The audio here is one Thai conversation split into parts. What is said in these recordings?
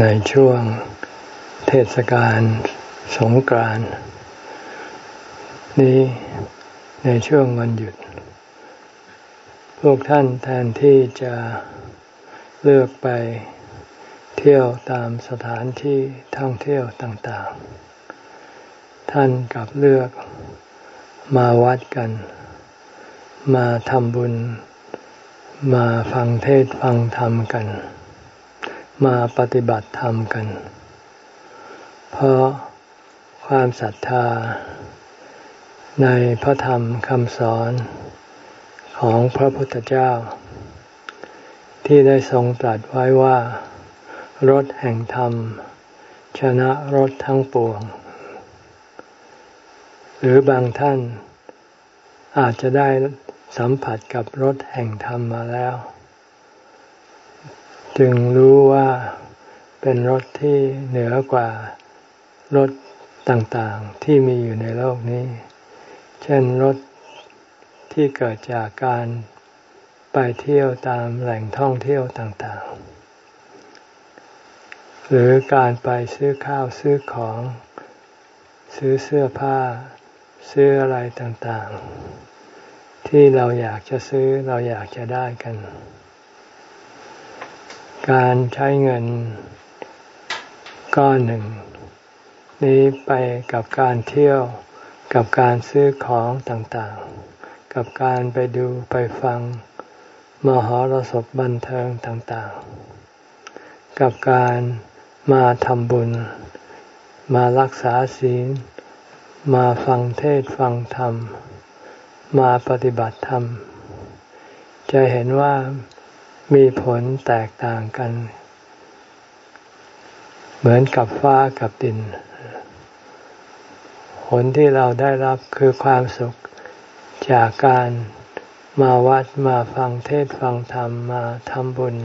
ในช่วงเทศกาลสงกรานต์นี้ในช่วงวันหยุด พวกท่านแทนที่จะเลือกไปเที่ยวตามสถานที่ท่องเที่ยวต่างๆ ท่านกลับเลือกมาวัดกัน มาทำบุญ มาฟังเทศฟังธรรมกัน มาปฏิบัติธรรมกัน เพราะความศรัทธา ในพระธรรมคำสอนของพระพุทธเจ้า ที่ได้ทรงตรัสไว้ว่า รถแห่งธรรม ชนะรถทั้งปวง หรือบางท่านอาจจะได้สัมผัสกับรถแห่งธรรมมาแล้ว จึงรู้ว่าเป็นรถที่เหนือกว่ารถต่างๆที่มีอยู่ในโลกนี้ เช่นรถที่เกิดจากการไปเที่ยวตามแหล่งท่องเที่ยวต่างๆ หรือการไปซื้อข้าวซื้อของ ซื้อเสื้อผ้า ซื้ออะไรต่างๆ ที่เราอยากจะซื้อเราอยากจะได้กัน การใช้เงินก้อนหนึ่ง นี้ไปกับการเที่ยวกับการซื้อของต่างๆ กับการไปดูไปฟังมหรสพบันเทิงต่างๆ กับการมาทำบุญ มารักษาศีล มาฟังเทศฟังธรรม มาปฏิบัติธรรม จะเห็นว่า มีผลแตกต่างกัน เหมือนกับฟ้ากับดิน ผลที่เราได้รับคือความสุขจากการมาวัดมาฟังเทศฟังธรรมมาทำบุญ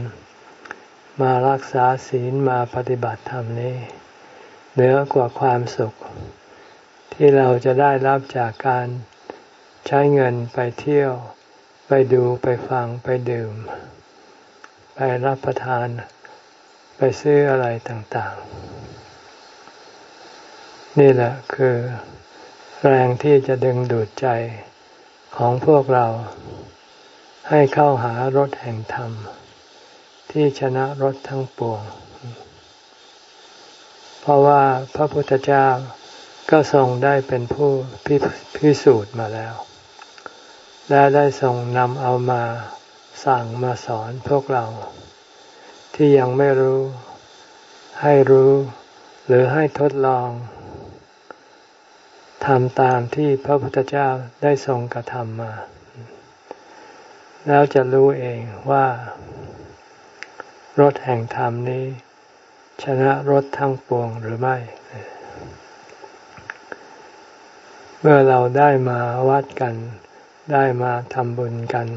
มารักษาศีลมาปฏิบัติธรรมนี้เหนือกว่าความสุข ที่เราจะได้รับจากการใช้เงินไปเที่ยว ไปดูไปฟังไปดื่ม ไปรับประทาน ไปซื้ออะไรต่างๆ นี่แหละคือแรงที่จะดึงดูดใจของพวกเรา ให้เข้าหารถแห่งธรรม ที่ชนะรถทั้งปวง เพราะว่าพระพุทธเจ้าก็ทรงได้เป็นผู้พิพิสูจน์มาแล้ว และได้ทรงนำเอามา สั่งมาสอนพวกเรา ที่ยังไม่รู้ ให้รู้ หรือให้ทดลองทำตามที่พระพุทธเจ้าได้ทรงกระทำมา แล้วจะรู้เองว่ารถแห่งธรรมนี้ ชนะรถทั้งปวงหรือไม่ เมื่อเราได้มาวัดกัน ได้มาทำบุญกัน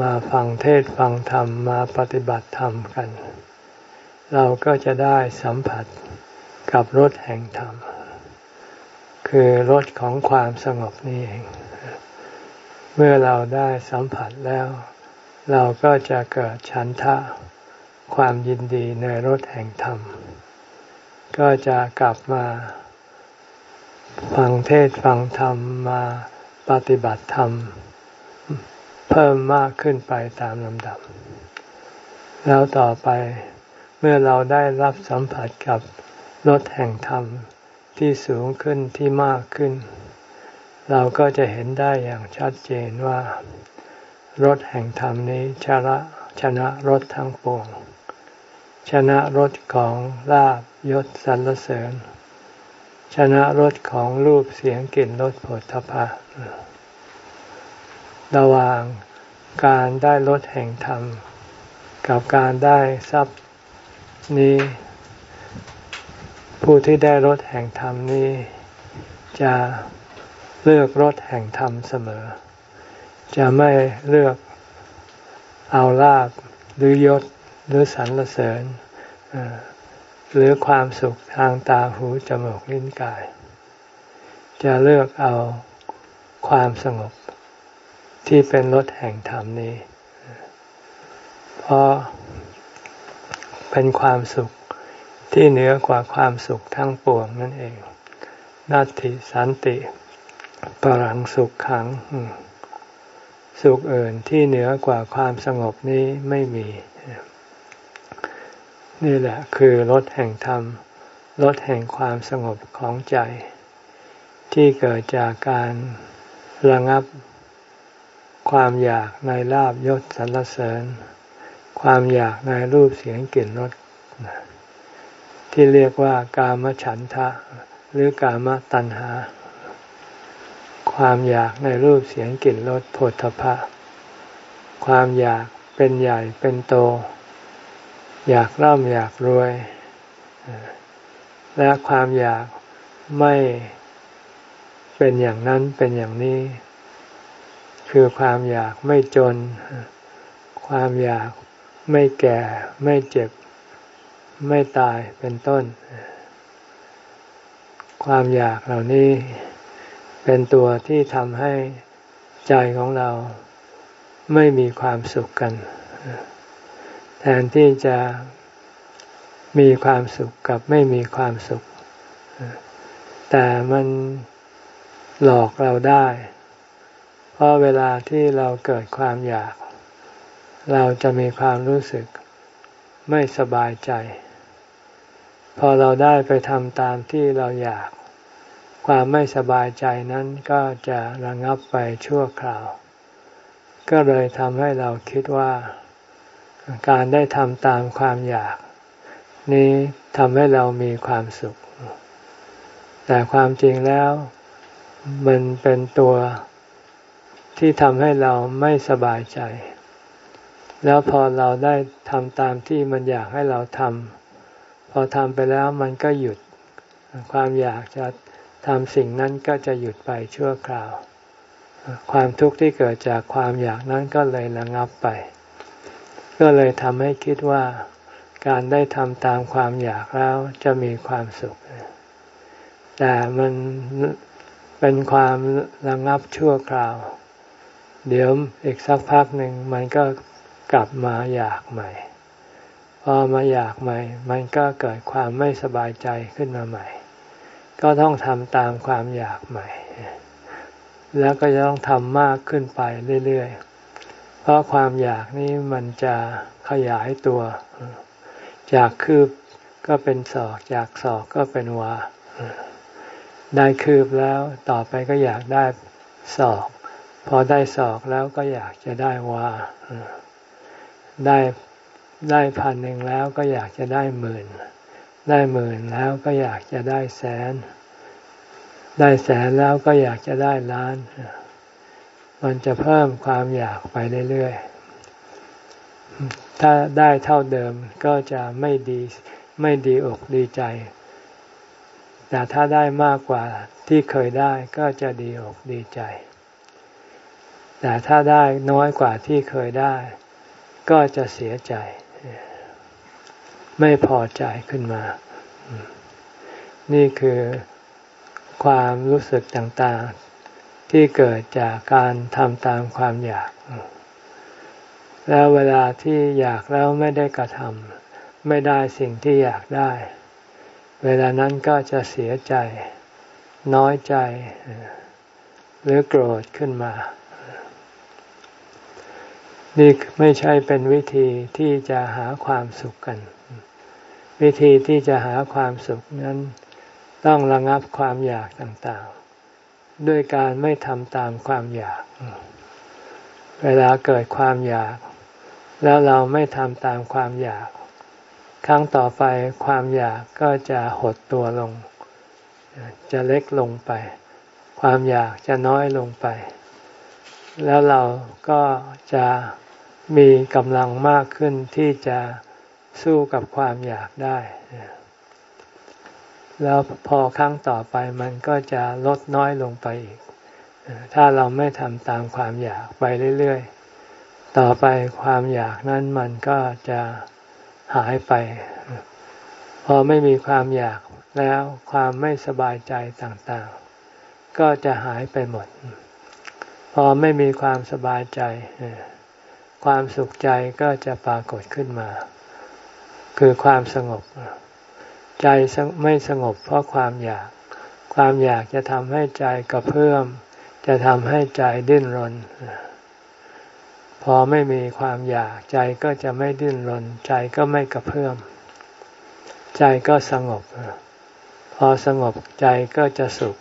มาฟังเทศฟังธรรมมาปฏิบัติธรรมกัน เราก็จะได้สัมผัสกับรถแห่งธรรม คือรสของความสงบนี่เอง เมื่อเราได้สัมผัสแล้ว เราก็จะเกิดฉันทะ ความยินดีในรสแห่งธรรม ก็จะกลับมา ฟังเทศฟังธรรมมาปฏิบัติธรรม เพิ่มมากขึ้นไปตามลำดับ แล้วต่อไปเมื่อเราได้รับสัมผัสกับรสแห่งธรรมที่สูงขึ้นที่มากขึ้น เราก็จะเห็นได้อย่างชัดเจนว่ารถแห่งธรรมนี้ชนะชนะรถทั้งปวง ชนะรถของลาบยศสรรเสริญ ชนะรถของรูปเสียงกลิ่นรสผลทพะ ระหว่างการได้รถแห่งธรรม กับการได้ทรัพย์นี้ ผู้ที่ได้รถแห่งธรรมนี้ จะเลือกรถแห่งธรรมเสมอ จะไม่เลือกเอาลาบหรือยศหรือสรรเสริญหรือความสุขทางตาหูจมูกลิ้นกาย จะเลือกเอาความสงบ ที่เป็นรถแห่งธรรมนี้ เพราะเป็นความสุขที่เหนือกว่าความสุขทั้งปวงนั่นเองนัตติสันติปรังสุขขัง สุขอื่นที่เหนือกว่าความสงบนี้ไม่มี นี่แหละคือรถแห่งธรรมรถแห่งความสงบของใจ ที่เกิดจากการระงับ ความอยากในลาบยศสรรเสริญ ความอยากในรูปเสียงกลิ่นรสที่เรียกว่ากามฉันทะ หรือกามตัณหา ความอยากในรูปเสียงกลิ่นรสผลทพะ ความอยากเป็นใหญ่เป็นโต อยากร่ำอยากรวย และความอยากไม่เป็นอย่างนั้นเป็นอย่างนี้ คือความอยากไม่จน ความอยากไม่แก่ ไม่เจ็บ ไม่ตายเป็นต้น ความอยากเหล่านี้เป็นตัวที่ทำให้ใจของเราไม่มีความสุขกัน แทนที่จะมีความสุขกับไม่มีความสุข แต่มันหลอกเราได้ เพราะเวลาที่เราเกิดความอยาก เราจะมีความรู้สึกไม่สบายใจ พอเราได้ไปทำตามที่เราอยาก ความไม่สบายใจนั้นก็จะระงับไปชั่วคราว ก็เลยทำให้เราคิดว่า การได้ทำตามความอยาก นี้ทำให้เรามีความสุข แต่ความจริงแล้ว มันเป็นตัว ที่ทำให้เราไม่สบายใจ แล้วพอเราได้ทำตามที่มันอยากให้เราทำพอทำไปแล้วมันก็หยุด ความอยากจะทำสิ่งนั้นก็จะหยุดไปชั่วคราว ความทุกข์ที่เกิดจากความอยากนั้นก็เลยระงับไป ก็เลยทำให้คิดว่าการได้ทำตามความอยากแล้วจะมีความสุข แต่มันเป็นความระงับชั่วคราว เดี๋ยวอีกสักพักหนึ่งมันก็กลับมาอยากใหม่ พอมาอยากใหม่ มันก็เกิดความไม่สบายใจขึ้นมาใหม่ ก็ต้องทำตามความอยากใหม่ แล้วก็จะต้องทำมากขึ้นไปเรื่อยๆ เพราะความอยากนี้มันจะขยายตัว จากคืบก็เป็นศอก จากศอกก็เป็นวา ได้คืบแล้วต่อไปก็อยากได้ศอก พอได้ศอกแล้วก็อยากจะได้วาได้ได้พันหนึ่งแล้วก็อยากจะได้หมื่น ได้หมื่นแล้วก็อยากจะได้แสน ได้แสนแล้วก็อยากจะได้ล้าน มันจะเพิ่มความอยากไปเรื่อยๆ ถ้าได้เท่าเดิมก็จะไม่ดีไม่ดีอกดีใจ แต่ถ้าได้มากกว่าที่เคยได้ก็จะดีอกดีใจ แต่ถ้าได้น้อยกว่าที่เคยได้ ก็จะเสียใจ ไม่พอใจขึ้นมา นี่คือความรู้สึกต่างๆ ที่เกิดจากการทำตามความอยาก แล้วเวลาที่อยากแล้วไม่ได้กระทำไม่ได้สิ่งที่อยากได้ เวลานั้นก็จะเสียใจ น้อยใจ หรือโกรธขึ้นมา นี่ไม่ใช่เป็นวิธีที่จะหาความสุขกัน วิธีที่จะหาความสุขนั้นต้องระงับความอยากต่างๆ ด้วยการไม่ทำตามความอยาก เวลาเกิดความอยาก แล้วเราไม่ทำตามความอยาก ครั้งต่อไปความอยากก็จะหดตัวลง จะเล็กลงไป ความอยากจะน้อยลงไป แล้วเราก็จะ มีกำลังมากขึ้นที่จะสู้กับความอยากได้ แล้วพอครั้งต่อไปมันก็จะลดน้อยลงไปอีก ถ้าเราไม่ทำตามความอยากไปเรื่อยๆ ต่อไปความอยากนั้นมันก็จะหายไป พอไม่มีความอยากแล้วความไม่สบายใจต่างๆ ก็จะหายไปหมด พอไม่มีความสบายใจ ความสุขใจก็จะปรากฏขึ้นมา คือความสงบ ใจไม่สงบเพราะความอยาก ความอยากจะทำให้ใจกระเพื่อม จะทำให้ใจดิ้นรน พอไม่มีความอยากใจก็จะไม่ดิ้นรน ใจก็ไม่กระเพื่อม ใจก็สงบ พอสงบใจก็จะสุข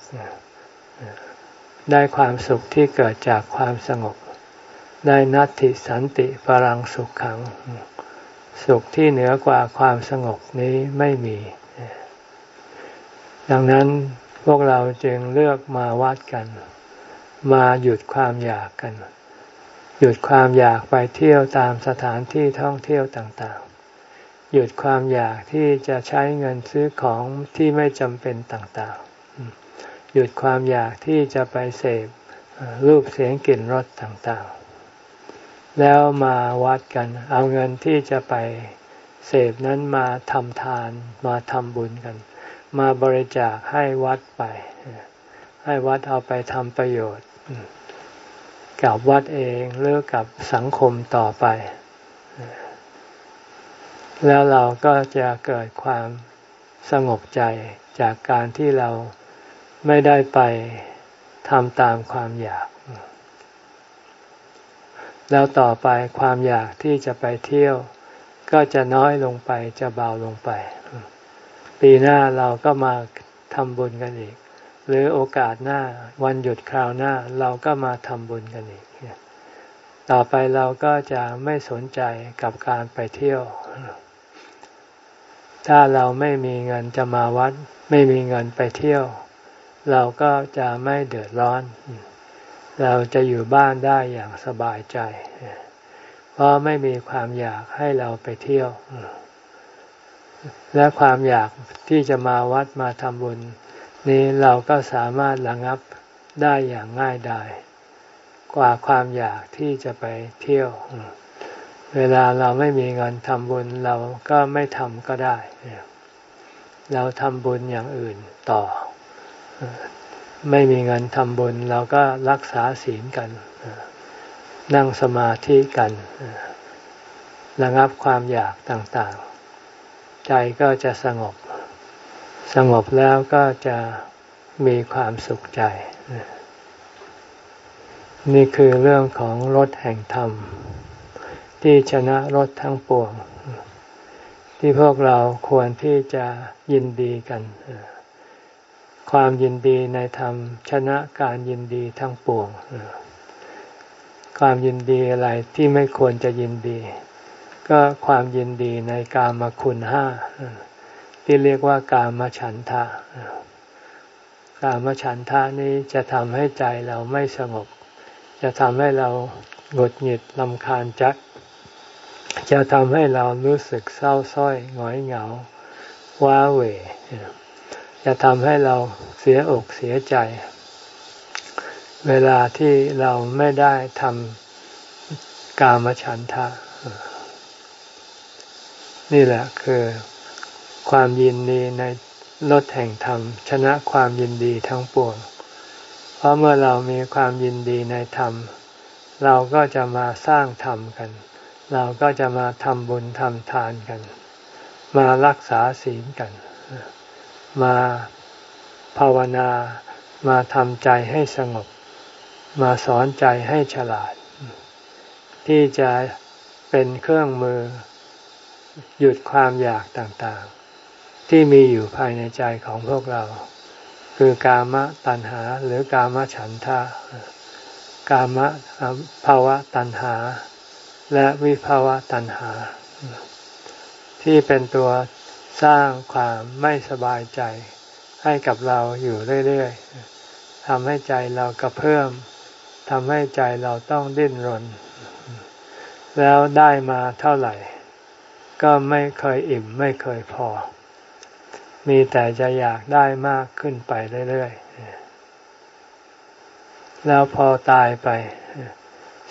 ได้ความสุขที่เกิดจากความสงบ ได้นัตติสันติปรังสุขขัง สุขที่เหนือกว่าความสงบนี้ไม่มี ดังนั้นพวกเราจึงเลือกมาวัดกัน มาหยุดความอยากกัน หยุดความอยากไปเที่ยวตามสถานที่ท่องเที่ยวต่างๆ หยุดความอยากที่จะใช้เงินซื้อของที่ไม่จำเป็นต่างๆ หยุดความอยากที่จะไปเสพรูปเสียงกลิ่นรสต่างๆ แล้วมาวัดกัน เอาเงินที่จะไปเสพนั้นมาทำทานมาทำบุญกัน มาบริจาคให้วัดไป ให้วัดเอาไปทำประโยชน์ กับวัดเองหรือกับสังคมต่อไป แล้วเราก็จะเกิดความสงบใจจากการที่เราไม่ได้ไปทำตามความอยาก แล้วต่อไปความอยากที่จะไปเที่ยว ก็จะน้อยลงไปจะเบาลงไป ปีหน้าเราก็มาทำบุญกันอีก หรือโอกาสหน้าวันหยุดคราวหน้าเราก็มาทำบุญกันอีก ต่อไปเราก็จะไม่สนใจกับการไปเที่ยว ถ้าเราไม่มีเงินจะมาวัด ไม่มีเงินไปเที่ยว เราก็จะไม่เดือดร้อน เราจะอยู่บ้านได้อย่างสบายใจ เพราะไม่มีความอยากให้เราไปเที่ยว และความอยากที่จะมาวัดมาทำบุญ นี้เราก็สามารถระงับได้อย่างง่ายดายกว่าความอยากที่จะไปเที่ยว เวลาเราไม่มีเงินทำบุญเราก็ไม่ทำก็ได้ เราทำบุญอย่างอื่นต่อ ไม่มีเงินทำบุญเราก็รักษาศีลกัน นั่งสมาธิกันระงับความอยากต่างๆ ใจก็จะสงบ สงบแล้วก็จะมีความสุขใจ นี่คือเรื่องของรถแห่งธรรม ที่ชนะรถทั้งปวง ที่พวกเราควรที่จะยินดีกัน ความยินดีในธรรมชนะการยินดีทั้งปวง ความยินดีอะไรที่ไม่ควรจะยินดี ก็ความยินดีในกามคุณห้าที่เรียกว่ากามฉันทะกามฉันทะนี้จะทำให้ใจเราไม่สงบ จะทำให้เราหงุดหงิดลำคาญจัก จะทำให้เรารู้สึกเศร้าส้อยหงอยเหงา ว้าเหว จะทำให้เราเสียอกเสียใจ เวลาที่เราไม่ได้ทำกามฉันทะ นี่แหละคือความยินดีในรถแห่งธรรม ชนะความยินดีทั้งปวง เพราะเมื่อเรามีความยินดีในธรรม เราก็จะมาสร้างธรรมกัน เราก็จะมาทำบุญทำทานกัน มารักษาศีลกัน มาภาวนามาทำใจให้สงบ มาสอนใจให้ฉลาด ที่จะเป็นเครื่องมือ หยุดความอยากต่างๆ ที่มีอยู่ภายในใจของพวกเรา คือกามตัณหาหรือกามฉันทะกามภาวะตัณหา และวิภาวะตัณหา ที่เป็นตัว สร้างความไม่สบายใจให้กับเราอยู่เรื่อยๆทำให้ใจเรากระเพิ่มทำให้ใจเราต้องดิ้นรน แล้วได้มาเท่าไหร่ ก็ไม่เคยอิ่มไม่เคยพอ มีแต่จะอยากได้มากขึ้นไปเรื่อยๆ แล้วพอตายไป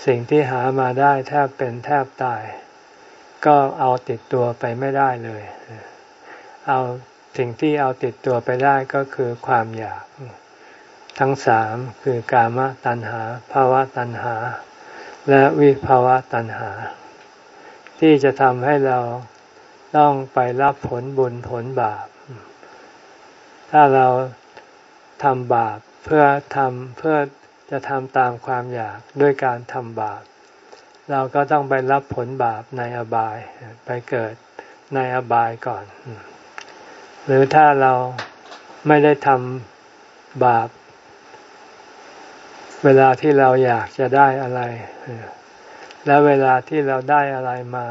สิ่งที่หามาได้แทบเป็นแทบตาย ก็เอาติดตัวไปไม่ได้เลย เอาสิ่งที่เอาติดตัวไปได้ก็คือความอยาก ทั้งสามคือกามตัณหาภาวะตัณหา และวิภาวะตัณหา ที่จะทำให้เราต้องไปรับผลบุญผลบาป ถ้าเราทำบาปเพื่อทำเพื่อจะทำตามความอยากด้วยการทำบาป เราก็ต้องไปรับผลบาปในอบายไปเกิดในอบายก่อน หรือถ้าเราไม่ได้ทำบาป เวลาที่เราอยากจะได้อะไร แล้วเวลาที่เราได้อะไรมา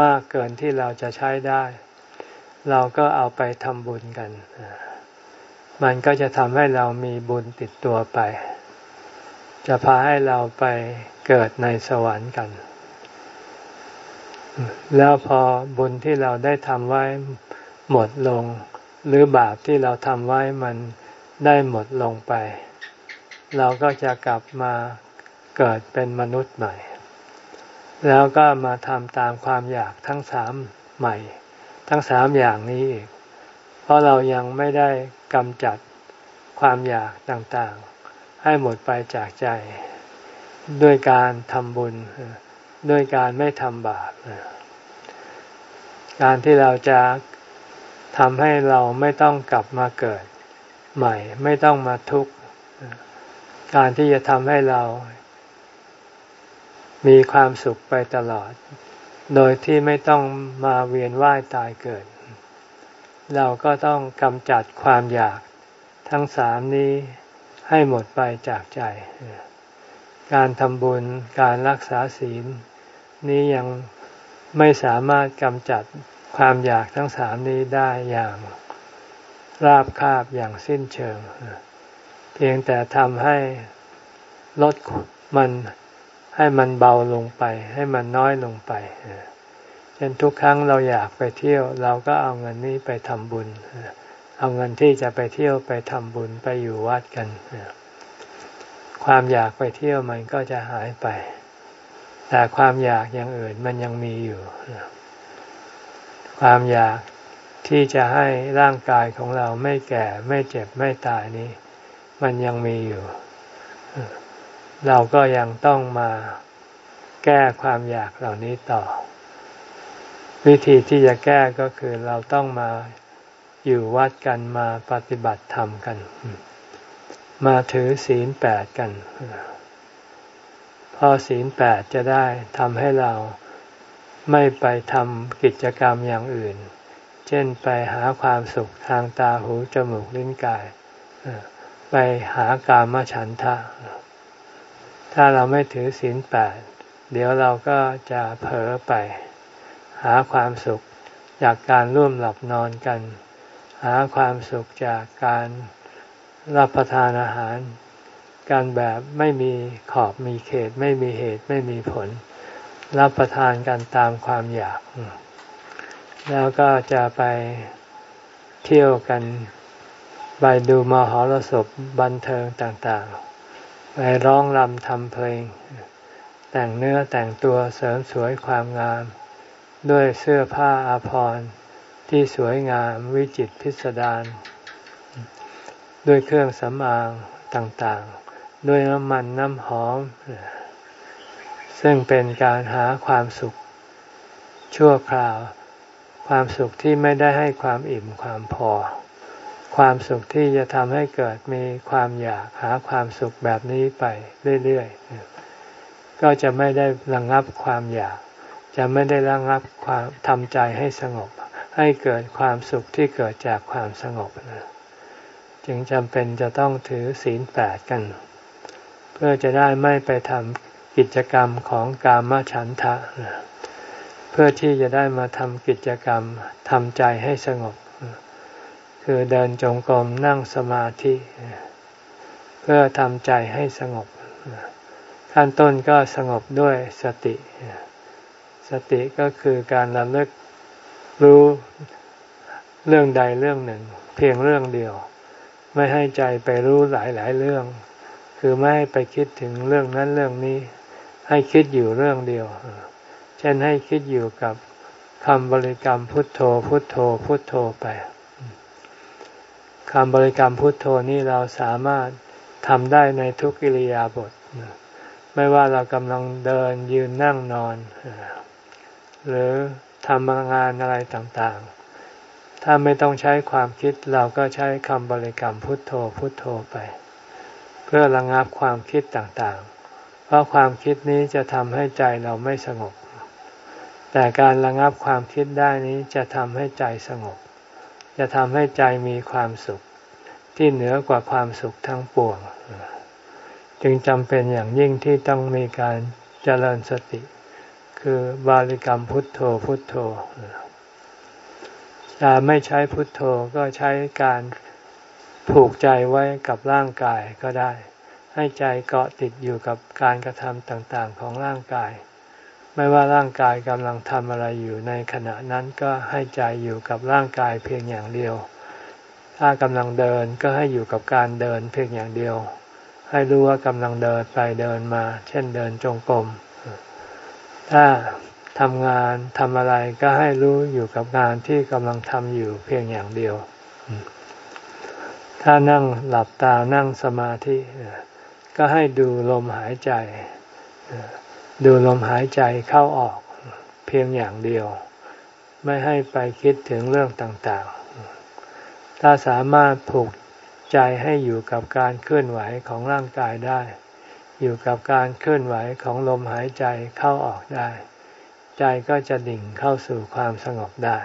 มากเกินที่เราจะใช้ได้ เราก็เอาไปทำบุญกัน มันก็จะทำให้เรามีบุญติดตัวไป จะพาให้เราไปเกิดในสวรรค์กัน แล้วพอบุญที่เราได้ทำไว้ หมดลง หรือบาปที่เราทำไว้มันได้หมดลงไป เราก็จะกลับมาเกิดเป็นมนุษย์ใหม่ แล้วก็มาทำตามความอยากทั้งสามใหม่ ทั้งสามอย่างนี้อีก เพราะเรายังไม่ได้กำจัดความอยากต่างๆ ให้หมดไปจากใจ ด้วยการทำบุญ ด้วยการไม่ทำบาปการที่เราจะ ทำให้เราไม่ต้องกลับมาเกิดใหม่ ไม่ต้องมาทุกข์ การที่จะทำให้เรา มีความสุขไปตลอด โดยที่ไม่ต้องมาเวียนว่ายตายเกิด เราก็ต้องกำจัดความอยากทั้งสามนี้ให้หมดไปจากใจ การทำบุญ การรักษาศีล นี้ยังไม่สามารถกำจัด ความอยากทั้งสามนี้ได้อย่างราบคาบอย่างสิ้นเชิง เพียงแต่ทำให้ลดมันให้มันเบาลงไป ให้มันน้อยลงไปเช่นทุกครั้งเราอยากไปเที่ยว เราก็เอาเงินนี้ไปทำบุญ เอาเงินที่จะไปเที่ยวไปทำบุญไปอยู่วัดกัน ความอยากไปเที่ยวมันก็จะหายไป แต่ความอยากอย่างอื่นมันยังมีอยู่ ความอยากที่จะให้ร่างกายของเราไม่แก่ไม่เจ็บไม่ตายนี้ มันยังมีอยู่ เราก็ยังต้องมาแก้ความอยากเหล่านี้ต่อ วิธีที่จะแก้ก็คือเราต้องมาอยู่วัดกันมาปฏิบัติธรรมกัน มาถือศีลแปดกันพอศีลแปดจะได้ทำให้เรา ไม่ไปทำกิจกรรมอย่างอื่น เช่นไปหาความสุขทางตาหูจมูกลิ้นกาย ไปหากามฉันทะ ถ้าเราไม่ถือศีลแปดเดี๋ยวเราก็จะเผลอไป หาความสุขจากการร่วมหลับนอนกัน หาความสุขจากการรับประทานอาหาร การแบบไม่มีขอบมีเขต ไม่มีเหตุไม่มีผล รับประทานกันตามความอยาก แล้วก็จะไปเที่ยวกันไปดูมหรสพบันเทิงต่างๆ ไปร้องรำทำเพลง แต่งเนื้อแต่งตัวเสริมสวยความงาม ด้วยเสื้อผ้าอาภรณ์ที่สวยงามวิจิตพิสดารด้วยเครื่องสำอางต่างๆ ด้วยน้ำมันน้ำหอม ซึ่งเป็นการหาความสุข ชั่วคราว ความสุขที่ไม่ได้ให้ความอิ่มความพอ ความสุขที่จะทำให้เกิดมีความอยากหาความสุขแบบนี้ไปเรื่อยๆ ก็จะไม่ได้ระงงับความอยาก จะไม่ได้ระงงับความทำใจให้สงบ ให้เกิดความสุขที่เกิดจากความสงบนะจึงจำเป็นจะต้องถือศีลแปดกัน เพื่อจะได้ไม่ไปทำ กิจกรรมของกามฉันทะ เพื่อที่จะได้มาทำกิจกรรมทำใจให้สงบ คือเดินจงกรมนั่งสมาธิ เพื่อทำใจให้สงบขั้นต้นก็สงบด้วยสติ สติก็คือการระลึกรู้เรื่องใดเรื่องหนึ่ง เพียงเรื่องเดียว ไม่ให้ใจไปรู้หลายๆเรื่อง คือไม่ให้ไปคิดถึงเรื่องนั้นเรื่องนี้ ให้คิดอยู่เรื่องเดียว เช่นให้คิดอยู่กับคำบริกรรมพุทโธ พุทโธ พุทโธไปคำบริกรรมพุทโธนี่เราสามารถทำได้ในทุกกิริยาบท ไม่ว่าเรากำลังเดินยืนนั่งนอน หรือทำงานอะไรต่างๆ ถ้าไม่ต้องใช้ความคิดเราก็ใช้คำบริกรรมพุทโธพุทโธไป เพื่อระงับความคิดต่างๆ เพราะความคิดนี้จะทำให้ใจเราไม่สงบ แต่การระงับความคิดได้นี้จะทำให้ใจสงบ จะทำให้ใจมีความสุข ที่เหนือกว่าความสุขทั้งปวง จึงจำเป็นอย่างยิ่งที่ต้องมีการเจริญสติ คือบริกรรมพุทโธพุทโธถ้าไม่ใช้พุทโธก็ใช้การผูกใจไว้กับร่างกายก็ได้ ให้ใจเกาะติดอยู่กับการกระทำต่างๆของร่างกาย ไม่ว่าร่างกายกำลังทำอะไรอยู่ในขณะนั้นก็ให้ใจอยู่กับร่างกายเพียงอย่างเดียว ถ้ากำลังเดินก็ให้อยู่กับการเดินเพียงอย่างเดียว ให้รู้ว่ากำลังเดินไปเดินมา เช่นเดินจงกรม ถ้าทำงานทำอะไรก็ให้รู้อยู่กับงานที่กำลังทำอยู่เพียงอย่างเดียว ถ้านั่งหลับตานั่งสมาธิ ก็ให้ดูลมหายใจ ดูลมหายใจเข้าออกเพียงอย่างเดียว ไม่ให้ไปคิดถึงเรื่องต่างๆ ถ้าสามารถผูกใจให้อยู่กับการเคลื่อนไหวของร่างกายได้ อยู่กับการเคลื่อนไหวของลมหายใจเข้าออกได้ ใจก็จะดิ่งเข้าสู่ความสงบได้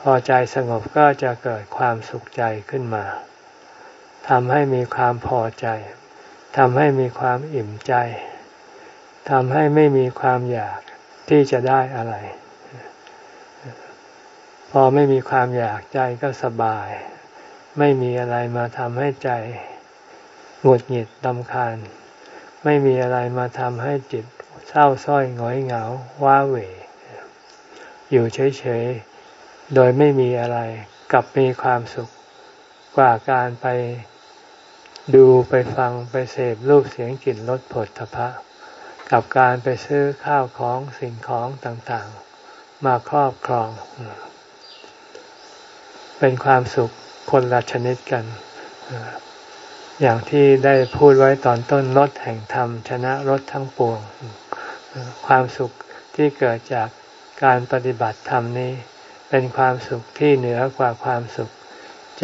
พอใจสงบก็จะเกิดความสุขใจขึ้นมา ทำให้มีความพอใจทำให้มีความอิ่มใจทำให้ไม่มีความอยากที่จะได้อะไร พอไม่มีความอยากใจก็สบาย ไม่มีอะไรมาทำให้ใจหงุดหงิดดำคาญ ไม่มีอะไรมาทำให้จิตเศร้าส้อยหงอยเหงา ว้าเหวอยู่เฉยๆ โดยไม่มีอะไร กับมีความสุขกว่าการไป ดูไปฟังไปเสพรูปเสียงกลิ่นรสผลทพะ กับการไปซื้อข้าวของสิ่งของต่างๆ มาครอบครอง เป็นความสุขคนละชนิดกัน อย่างที่ได้พูดไว้ตอนต้นรถแห่งธรรม ชนะรถทั้งปวง ความสุขที่เกิดจากการปฏิบัติธรรมนี้ เป็นความสุขที่เหนือกว่าความสุข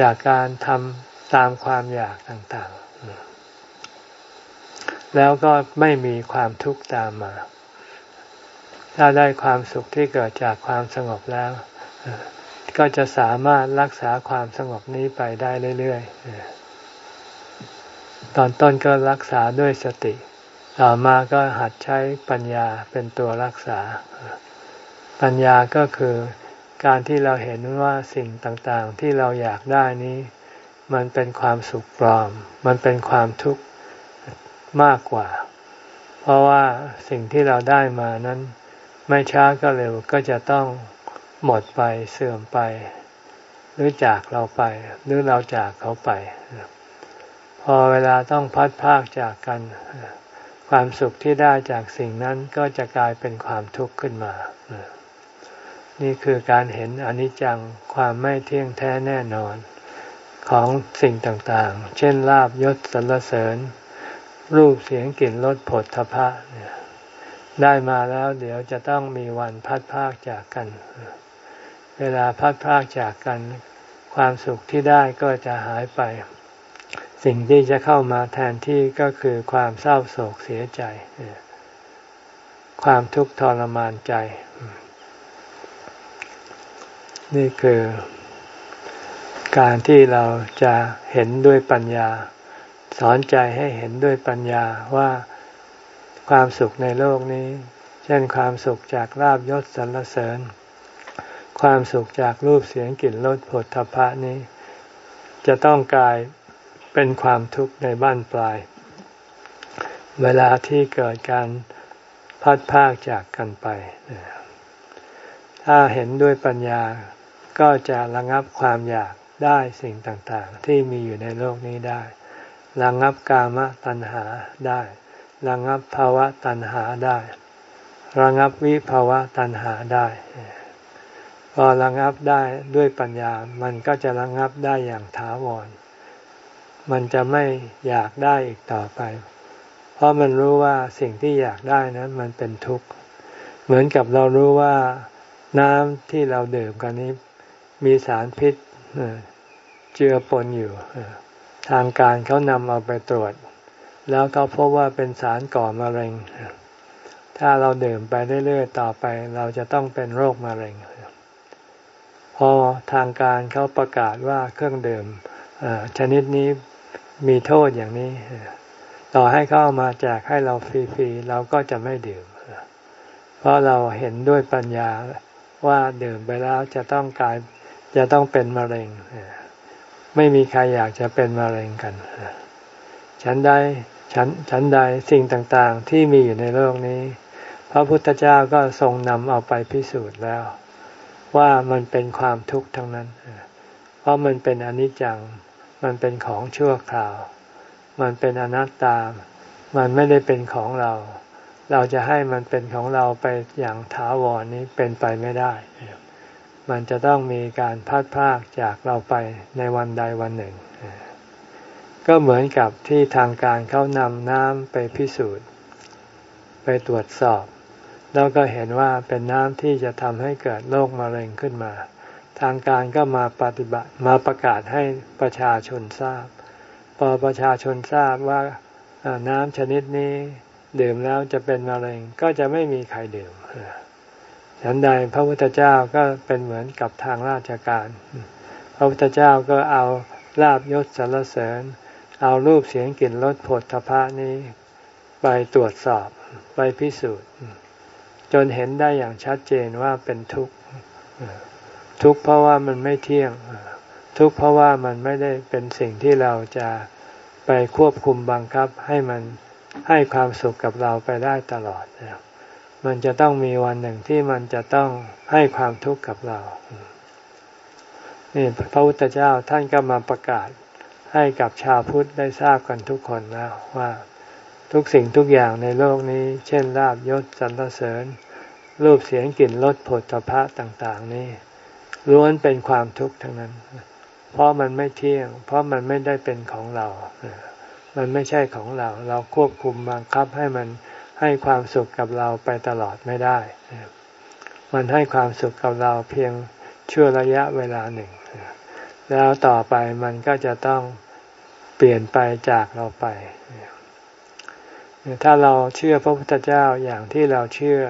จากการทำ ตามความอยากต่างๆ แล้วก็ไม่มีความทุกข์ตามมา ถ้าได้ความสุขที่เกิดจากความสงบแล้ว ก็จะสามารถรักษาความสงบนี้ไปได้เรื่อยๆ ตอนต้นก็รักษาด้วยสติ ต่อมาก็หัดใช้ปัญญาเป็นตัวรักษา ปัญญาก็คือการที่เราเห็นว่าสิ่งต่างๆ ที่เราอยากได้นี้ มันเป็นความสุขปลอม มันเป็นความทุกข์มากกว่า เพราะว่าสิ่งที่เราได้มานั้น ไม่ช้าก็เร็วก็จะต้องหมดไปเสื่อมไป หรือจากเราไป หรือเราจากเขาไป พอเวลาต้องพัดพากจากกัน ความสุขที่ได้จากสิ่งนั้นก็จะกลายเป็นความทุกข์ขึ้นมานี่คือการเห็นอนิจจังความไม่เที่ยงแท้แน่นอน ของสิ่งต่างๆ เช่นลาบยศสรรเสริญ รูปเสียงกลิ่นรสผลทพะเนี่ยได้มาแล้วเดี๋ยวจะต้องมีวันพัดพากจากกัน เวลาพัดพากจากกัน ความสุขที่ได้ก็จะหายไป สิ่งที่จะเข้ามาแทนที่ก็คือความเศร้าโศกเสียใจ ความทุกข์ทรมานใจ นี่คือ การที่เราจะเห็นด้วยปัญญา สอนใจให้เห็นด้วยปัญญาว่าความสุขในโลกนี้ เช่นความสุขจากลาบยศสรรเสริญ ความสุขจากรูปเสียงกลิ่นรสผลทพะนี้ จะต้องกลายเป็นความทุกข์ในบ้านปลาย เวลาที่เกิดการพัดพากจากกันไป ถ้าเห็นด้วยปัญญาก็จะระงับความอยาก ได้สิ่งต่างๆ ที่มีอยู่ในโลกนี้ได้ระงับกามตัณหาได้ระงับภาวะตัณหาได้ระงับวิภาวะตัณหาได้ พอระงับได้ด้วยปัญญา มันก็จะระงับได้อย่างถาวร มันจะไม่อยากได้อีกต่อไป เพราะมันรู้ว่าสิ่งที่อยากได้นั้นมันเป็นทุกข์ เหมือนกับเรารู้ว่าน้ำที่เราดื่มกันนี้มีสารพิษ เจือปนอยู่ ทางการเขานำเอาไปตรวจ แล้วเขาพบว่าเป็นสารก่อมะเร็ง ถ้าเราดื่มไปเรื่อยๆต่อไป เราจะต้องเป็นโรคมะเร็ง พอทางการเขาประกาศว่าเครื่องดื่มชนิดนี้มีโทษอย่างนี้ ต่อให้เขาเอามาแจกให้เราฟรีๆเราก็จะไม่ดื่ม เพราะเราเห็นด้วยปัญญาว่าดื่มไปแล้วจะต้องกลาย จะต้องเป็นมะเร็ง ไม่มีใครอยากจะเป็นมะเร็งกันฉันใดฉันฉันใดสิ่งต่างๆที่มีอยู่ในโลกนี้ พระพุทธเจ้าก็ทรงนำเอาไปพิสูจน์แล้ว ว่ามันเป็นความทุกข์ทั้งนั้น เพราะมันเป็นอนิจจัง มันเป็นของชั่วคราว มันเป็นอนัตตา มันไม่ได้เป็นของเรา เราจะให้มันเป็นของเราไปอย่างถาวรนี้เป็นไปไม่ได้ มันจะต้องมีการพัดพากจากเราไปในวันใดวันหนึ่ง ก็เหมือนกับที่ทางการเขานำน้ำไปพิสูจน์ ไปตรวจสอบ แล้วก็เห็นว่าเป็นน้ำที่จะทำให้เกิดโรคมะเร็งขึ้นมา ทางการก็มาปฏิบัติมาประกาศให้ประชาชนทราบ พอประชาชนทราบว่าน้ำชนิดนี้ดื่มแล้วจะเป็นมะเร็งก็จะไม่มีใครดื่ม ฉันใดพระพุทธเจ้าก็เป็นเหมือนกับทางราชการ พระพุทธเจ้าก็เอาลาบยศสรรเสริญ เอารูปเสียงกลิ่นรสผลทพะนี้ ไปตรวจสอบไปพิสูจน์ จนเห็นได้อย่างชัดเจนว่าเป็นทุกข์ทุกข์เพราะว่ามันไม่เที่ยง ทุกข์เพราะว่ามันไม่ได้เป็นสิ่งที่เราจะไปควบคุมบังคับให้มันให้ความสุขกับเราไปได้ตลอดนะครับ มันจะต้องมีวันหนึ่งที่มันจะต้องให้ความทุกข์กับเรานี่พระพุทธเจ้าท่านก็มาประกาศให้กับชาวพุทธได้ทราบกันทุกคนแล้วว่าทุกสิ่งทุกอย่างในโลกนี้ เช่นลาบยศสรรเสริญ รูปเสียงกลิ่นรสผลพระต่างๆ นี้ล้วนเป็นความทุกข์ทั้งนั้น เพราะมันไม่เที่ยง เพราะมันไม่ได้เป็นของเรา มันไม่ใช่ของเรา เราควบคุมบังคับให้มัน ให้ความสุขกับเราไปตลอดไม่ได้ มันให้ความสุขกับเราเพียงชั่วระยะเวลาหนึ่ง แล้วต่อไปมันก็จะต้องเปลี่ยนไปจากเราไป ถ้าเราเชื่อพระพุทธเจ้าอย่างที่เราเชื่อ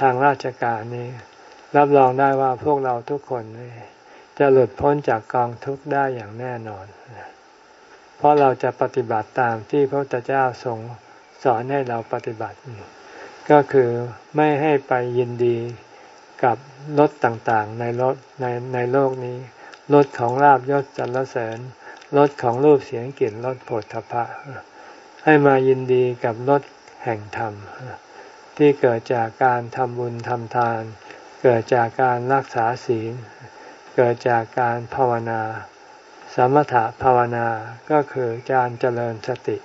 ทางราชการนี้ รับรองได้ว่าพวกเราทุกคนจะหลุดพ้นจากกองทุกข์ได้อย่างแน่นอน เพราะเราจะปฏิบัติตามที่พระพุทธเจ้าทรง สอนให้เราปฏิบัติ ก็คือไม่ให้ไปยินดีกับรถต่างๆ ในรถในในโลกนี้รถของลาบยศสรรเสริญรถของรูปเสียงกลิ่นรถโผฏฐพะ ให้มายินดีกับรถแห่งธรรม ที่เกิดจากการทำบุญทำทาน เกิดจากการรักษาศีล เกิดจากการภาวนา สมถะภาวนาก็คือการเจริญสติ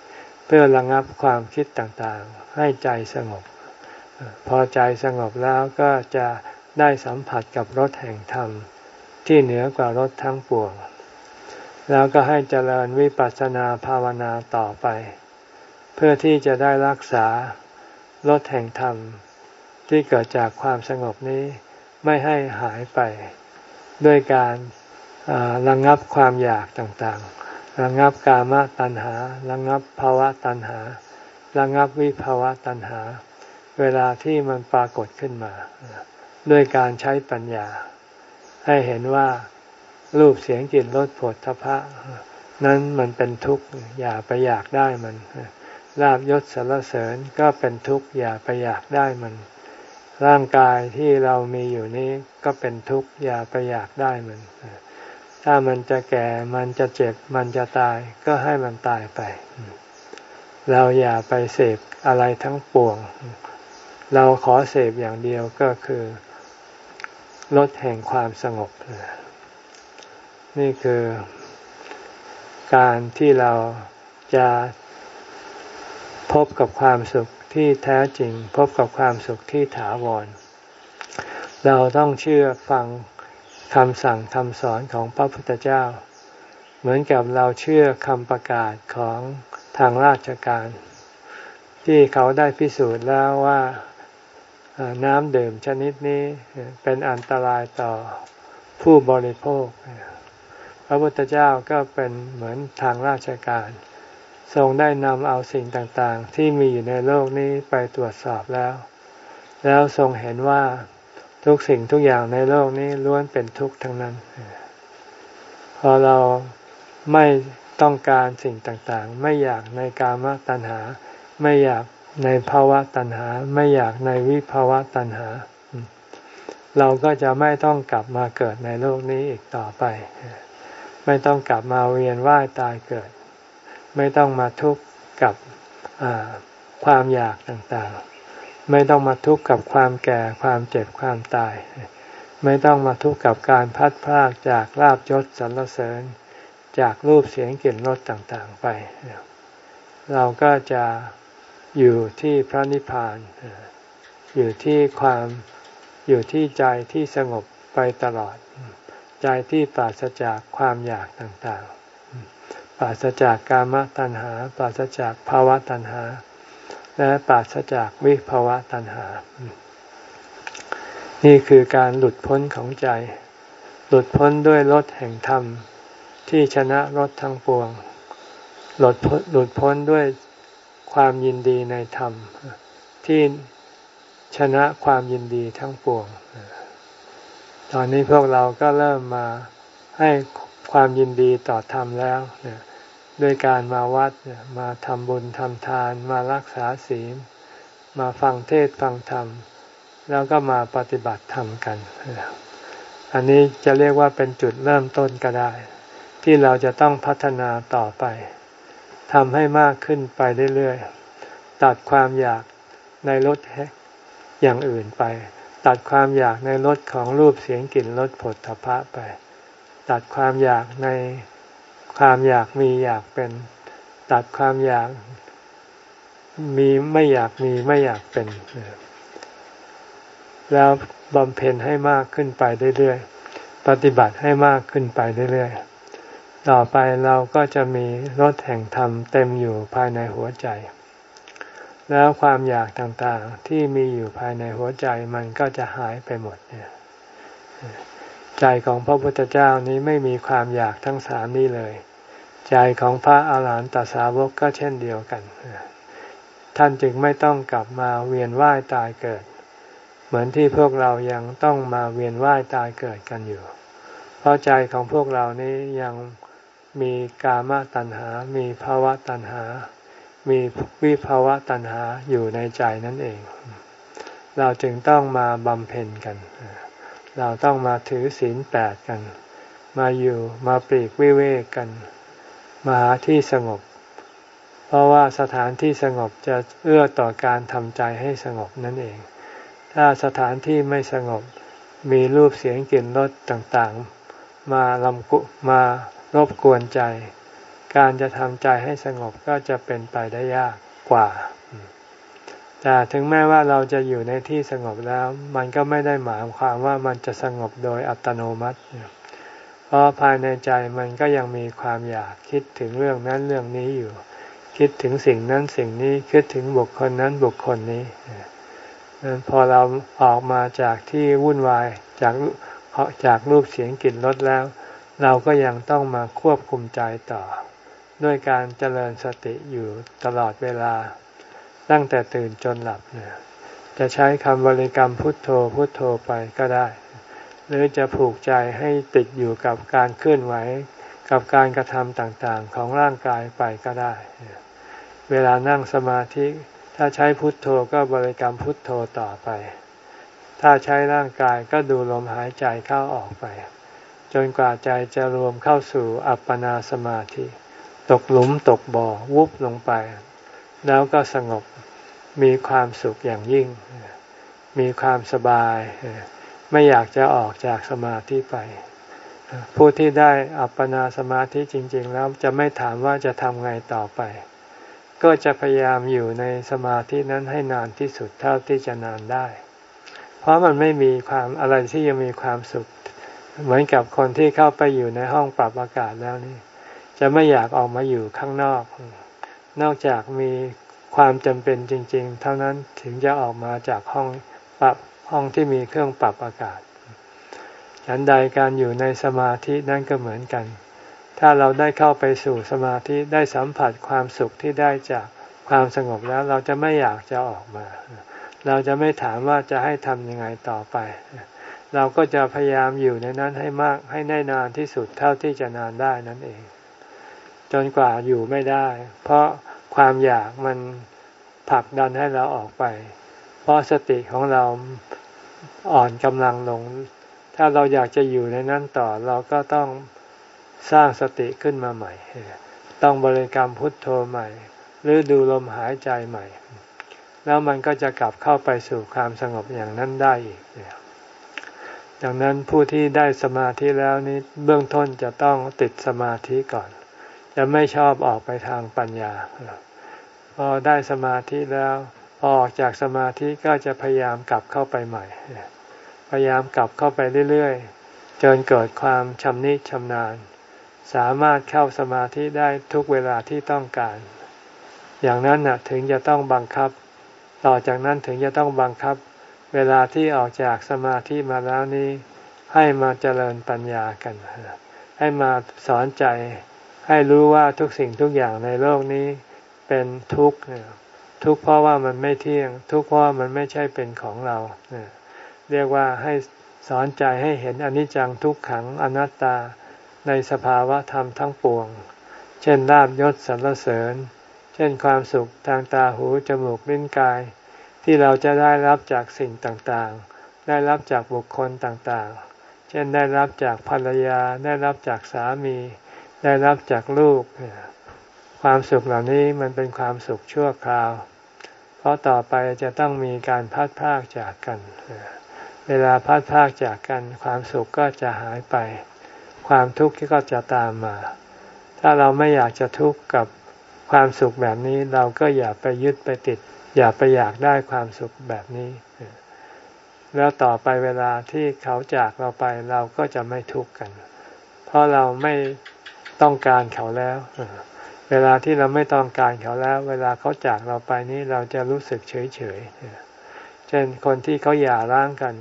เพื่อระงับความคิดต่างๆ ให้ใจสงบ พอใจสงบแล้วก็จะได้สัมผัสกับรถแห่งธรรม ที่เหนือกว่ารถทั้งปวง แล้วก็ให้เจริญวิปัสสนาภาวนาต่อไป เพื่อที่จะได้รักษารถแห่งธรรม ที่เกิดจากความสงบนี้ไม่ให้หายไป ด้วยการระงงับความอยากต่างๆ ระงับกามตัณหา ระงับภาวะตัณหา ระงับวิภาวะตัณหา เวลาที่มันปรากฏขึ้นมา ด้วยการใช้ปัญญา ให้เห็นว่ารูปเสียงกลิ่นรสผลทพะ นั้นมันเป็นทุกข์อย่าไปอยากได้มันลาบยศสารเสริญก็เป็นทุกข์อย่าไปอยากได้มัน ร่างกายที่เรามีอยู่นี้ก็เป็นทุกข์อย่าไปอยากได้มัน ถ้ามันจะแก่ มันจะเจ็บ มันจะตาย ก็ให้มันตายไป เราอย่าไปเสพอะไรทั้งปวง เราขอเสพอย่างเดียวก็คือลดแห่งความสงบ นี่คือการที่เราจะพบกับความสุขที่แท้จริง พบกับความสุขที่ถาวร เราต้องเชื่อฟัง คำสั่งคำสอนของพระพุทธเจ้า เหมือนกับเราเชื่อคำประกาศของทางราชการ ที่เขาได้พิสูจน์แล้วว่าน้ำดื่มชนิดนี้เป็นอันตรายต่อผู้บริโภค พระพุทธเจ้าก็เป็นเหมือนทางราชการ ทรงได้นำเอาสิ่งต่างๆ ที่มีอยู่ในโลกนี้ไปตรวจสอบแล้ว แล้วทรงเห็นว่า ทุกสิ่งทุกอย่างในโลกนี้ล้วนเป็นทุกข์ทั้งนั้น พอเราไม่ต้องการสิ่งต่างๆ ไม่อยากในกามตัณหา ไม่อยากในภาวะตัณหา ไม่อยากในวิภาวะตัณหา เราก็จะไม่ต้องกลับมาเกิดในโลกนี้อีกต่อไป ไม่ต้องกลับมาเวียนว่ายตายเกิด ไม่ต้องมาทุกข์กับความอยากต่างๆ ไม่ต้องมาทุกข์กับความแก่ความเจ็บความตาย ไม่ต้องมาทุกข์กับการพัดพรากจากลาบยศสรรเสริญ จากรูปเสียงกลิ่นรสต่างๆไป เราก็จะอยู่ที่พระนิพพาน อยู่ที่ความอยู่ที่ใจที่สงบไปตลอด ใจที่ปราศจากความอยากต่างๆ ปราศจากกามตัณหา ปราศจากภาวะตัณหา และปราศจากวิภาวะตัณหา นี่คือการหลุดพ้นของใจ หลุดพ้นด้วยรถแห่งธรรม ที่ชนะรถทั้งปวง หลุดพ้นหลุดพ้นด้วยความยินดีในธรรม ที่ชนะความยินดีทั้งปวง ตอนนี้พวกเราก็เริ่มมาให้ความยินดีต่อธรรมแล้ว ด้วยการมาวัดมาทำบุญทำทาน มารักษาศีล มาฟังเทศฟังธรรม แล้วก็มาปฏิบัติธรรมกัน อันนี้จะเรียกว่าเป็นจุดเริ่มต้นก็ได้ ที่เราจะต้องพัฒนาต่อไปทำให้มากขึ้นไปเรื่อยๆตัดความอยากในรถอย่างอื่นไป ตัดความอยากในรถของรูปเสียงกลิ่นรสผลทพะไป ตัดความอยากใน ความอยากมีอยากเป็น ตัดความอยากมีไม่อยากมีไม่อยากเป็น แล้วบำเพ็ญให้มากขึ้นไปเรื่อยๆ ปฏิบัติให้มากขึ้นไปเรื่อยๆ ต่อไปเราก็จะมีรถแห่งธรรมเต็มอยู่ภายในหัวใจ แล้วความอยากต่างๆที่มีอยู่ภายในหัวใจมันก็จะหายไปหมดเนี่ยใจของพระพุทธเจ้านี้ไม่มีความอยากทั้งสามนี้เลย ใจของพระอาหารหันตสาวกก็เช่นเดียวกัน ท่านจึงไม่ต้องกลับมาเวียนว่ายตายเกิด เหมือนที่พวกเรายังต้องมาเวียนว่ายตายเกิดกันอยู่ เพราะใจของพวกเรานี้ยังมีกามตัณหา มีภาวะตัณหา มีวิภาวะตัณหาอยู่ในใจนั่นเอง เราจึงต้องมาบำเพ็ญกัน เราต้องมาถือศีลแปดกัน มาอยู่มาปลีกวิเวกกัน มาหาที่สงบ เพราะว่าสถานที่สงบจะเอื้อต่อการทำใจให้สงบนั่นเอง ถ้าสถานที่ไม่สงบ มีรูปเสียงกลิ่นรสต่างๆ มาลำกุมารบกวนใจ การจะทำใจให้สงบก็จะเป็นไปได้ยากกว่า แต่ถึงแม้ว่าเราจะอยู่ในที่สงบแล้ว มันก็ไม่ได้หมายความว่ามันจะสงบโดยอัตโนมัติ เพราะภายในใจมันก็ยังมีความอยากคิดถึงเรื่องนั้นเรื่องนี้อยู่ คิดถึงสิ่งนั้นสิ่งนี้คิดถึงบุคคลนั้นบุคคลนี้นั้นพอเราออกมาจากที่วุ่นวายจากจากรูปเสียงกลิ่นรสแล้ว เราก็ยังต้องมาควบคุมใจต่อ ด้วยการเจริญสติอยู่ตลอดเวลา ตั้งแต่ตื่นจนหลับเนี่ยจะใช้คำบริกรรมพุทโธพุทโธไปก็ได้ หรือจะผูกใจให้ติดอยู่กับการเคลื่อนไหว กับการกระทำต่างๆ ของร่างกายไปก็ได้ เวลานั่งสมาธิถ้าใช้พุทโธก็บริกรรมพุทโธต่อไป ถ้าใช้ร่างกายก็ดูลมหายใจเข้าออกไป จนกว่าใจจะรวมเข้าสู่อัปปนาสมาธิ ตกหลุมตกบ่อวุบลงไป แล้วก็สงบมีความสุขอย่างยิ่ง มีความสบาย ไม่อยากจะออกจากสมาธิไป ผู้ที่ได้อัปปนาสมาธิจริง ๆ แล้วจะไม่ถามว่าจะทำไงต่อไป ก็จะพยายามอยู่ในสมาธินั้นให้นานที่สุดเท่าที่จะนานได้ เพราะมันไม่มีความอะไรที่ยังมีความสุข เหมือนกับคนที่เข้าไปอยู่ในห้องปรับอากาศแล้วนี่ จะไม่อยากออกมาอยู่ข้างนอก นอกจากมีความจำเป็นจริง ๆ เท่านั้นถึงจะออกมาจากห้องปรับ ห้องที่มีเครื่องปรับอากาศฉันใดการอยู่ในสมาธินั่นก็เหมือนกัน ถ้าเราได้เข้าไปสู่สมาธิได้สัมผัสความสุขที่ได้จากความสงบแล้วเราจะไม่อยากจะออกมา เราจะไม่ถามว่าจะให้ทำยังไงต่อไป เราก็จะพยายามอยู่ในนั้นให้มากให้ได้นานที่สุดเท่าที่จะนานได้นั่นเอง จนกว่าอยู่ไม่ได้ เพราะความอยากมันผลักดันให้เราออกไป เพราะสติของเราอ่อนกำลังลง ถ้าเราอยากจะอยู่ในนั้นต่อเราก็ต้องสร้างสติขึ้นมาใหม่ ต้องบริกรรมพุทโธใหม่ หรือดูลมหายใจใหม่ แล้วมันก็จะกลับเข้าไปสู่ความสงบอย่างนั้นได้อีกดังนั้นผู้ที่ได้สมาธิแล้วนี้เบื้องต้นจะต้องติดสมาธิก่อน จะไม่ชอบออกไปทางปัญญาพอได้สมาธิแล้ว พอออกจากสมาธิก็จะพยายามกลับเข้าไปใหม่ พยายามกลับเข้าไปเรื่อยๆ จนเกิดความชำนิชำนาญ สามารถเข้าสมาธิได้ทุกเวลาที่ต้องการ อย่างนั้นนะถึงจะต้องบังคับ ต่อจากนั้นถึงจะต้องบังคับ เวลาที่ออกจากสมาธิมาแล้วนี้ ให้มาเจริญปัญญากัน ให้มาสอนใจให้รู้ว่าทุกสิ่งทุกอย่างในโลกนี้เป็นทุกข์ ทุกข์เพราะว่ามันไม่เที่ยง ทุกข์เพราะามันไม่ใช่เป็นของเรา เรียกว่าให้สอนใจให้เห็นอนิจจังทุกขังอนัตตาในสภาวะธรรมทั้งปวง เช่นลาบยศสรรเสริญ เช่นความสุขทางตาหูจมูกลิ้นกาย ที่เราจะได้รับจากสิ่งต่างๆ ได้รับจากบุคคลต่างๆ เช่นได้รับจากภรรยา ได้รับจากสามี ได้รับจากลูก ความสุขเหล่านี้มันเป็นความสุขชั่วคราว ราะต่อไปจะต้องมีการพัดพากจากกัน เวลาพัดพากจากกัน ความสุขก็จะหายไป ความทุกข์ก็จะตามมา ถ้าเราไม่อยากจะทุกข์กับความสุขแบบนี้เราก็อย่าไปยึดไปติด อย่าไปอยากได้ความสุขแบบนี้ แล้วต่อไปเวลาที่เขาจากเราไปเราก็จะไม่ทุกข์กัน เพราะเราไม่ต้องการเขาแล้ว เวลาที่เราไม่ต้องการเขาแล้ว เวลาเขาจากเราไปนี้เราจะรู้สึกเฉยเฉยเช่นคนที่เขาหย่าร้างกัน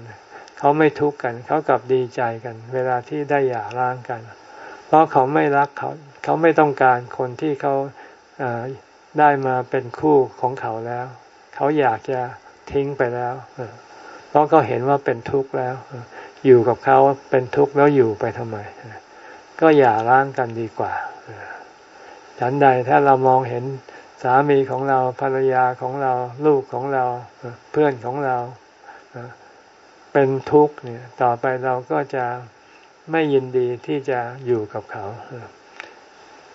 เขาไม่ทุกข์กันเขากลับดีใจกัน เวลาที่ได้หย่าร้างกัน เพราะเขาไม่รักเขาเขาไม่ต้องการคนที่เขาได้มาเป็นคู่ของเขาแล้ว เขาอยากจะทิ้งไปแล้วเพราะเขาเห็นว่าเป็นทุกข์แล้ว อยู่กับเขาเป็นทุกข์แล้วอยู่ไปทำไม ก็อย่าร้างกันดีกว่า ฉันใดถ้าเรามองเห็นสามีของเราภรรยาของเราลูกของเราเพื่อนของเราเป็นทุกข์เนี่ย ต่อไปเราก็จะไม่ยินดีที่จะอยู่กับเขา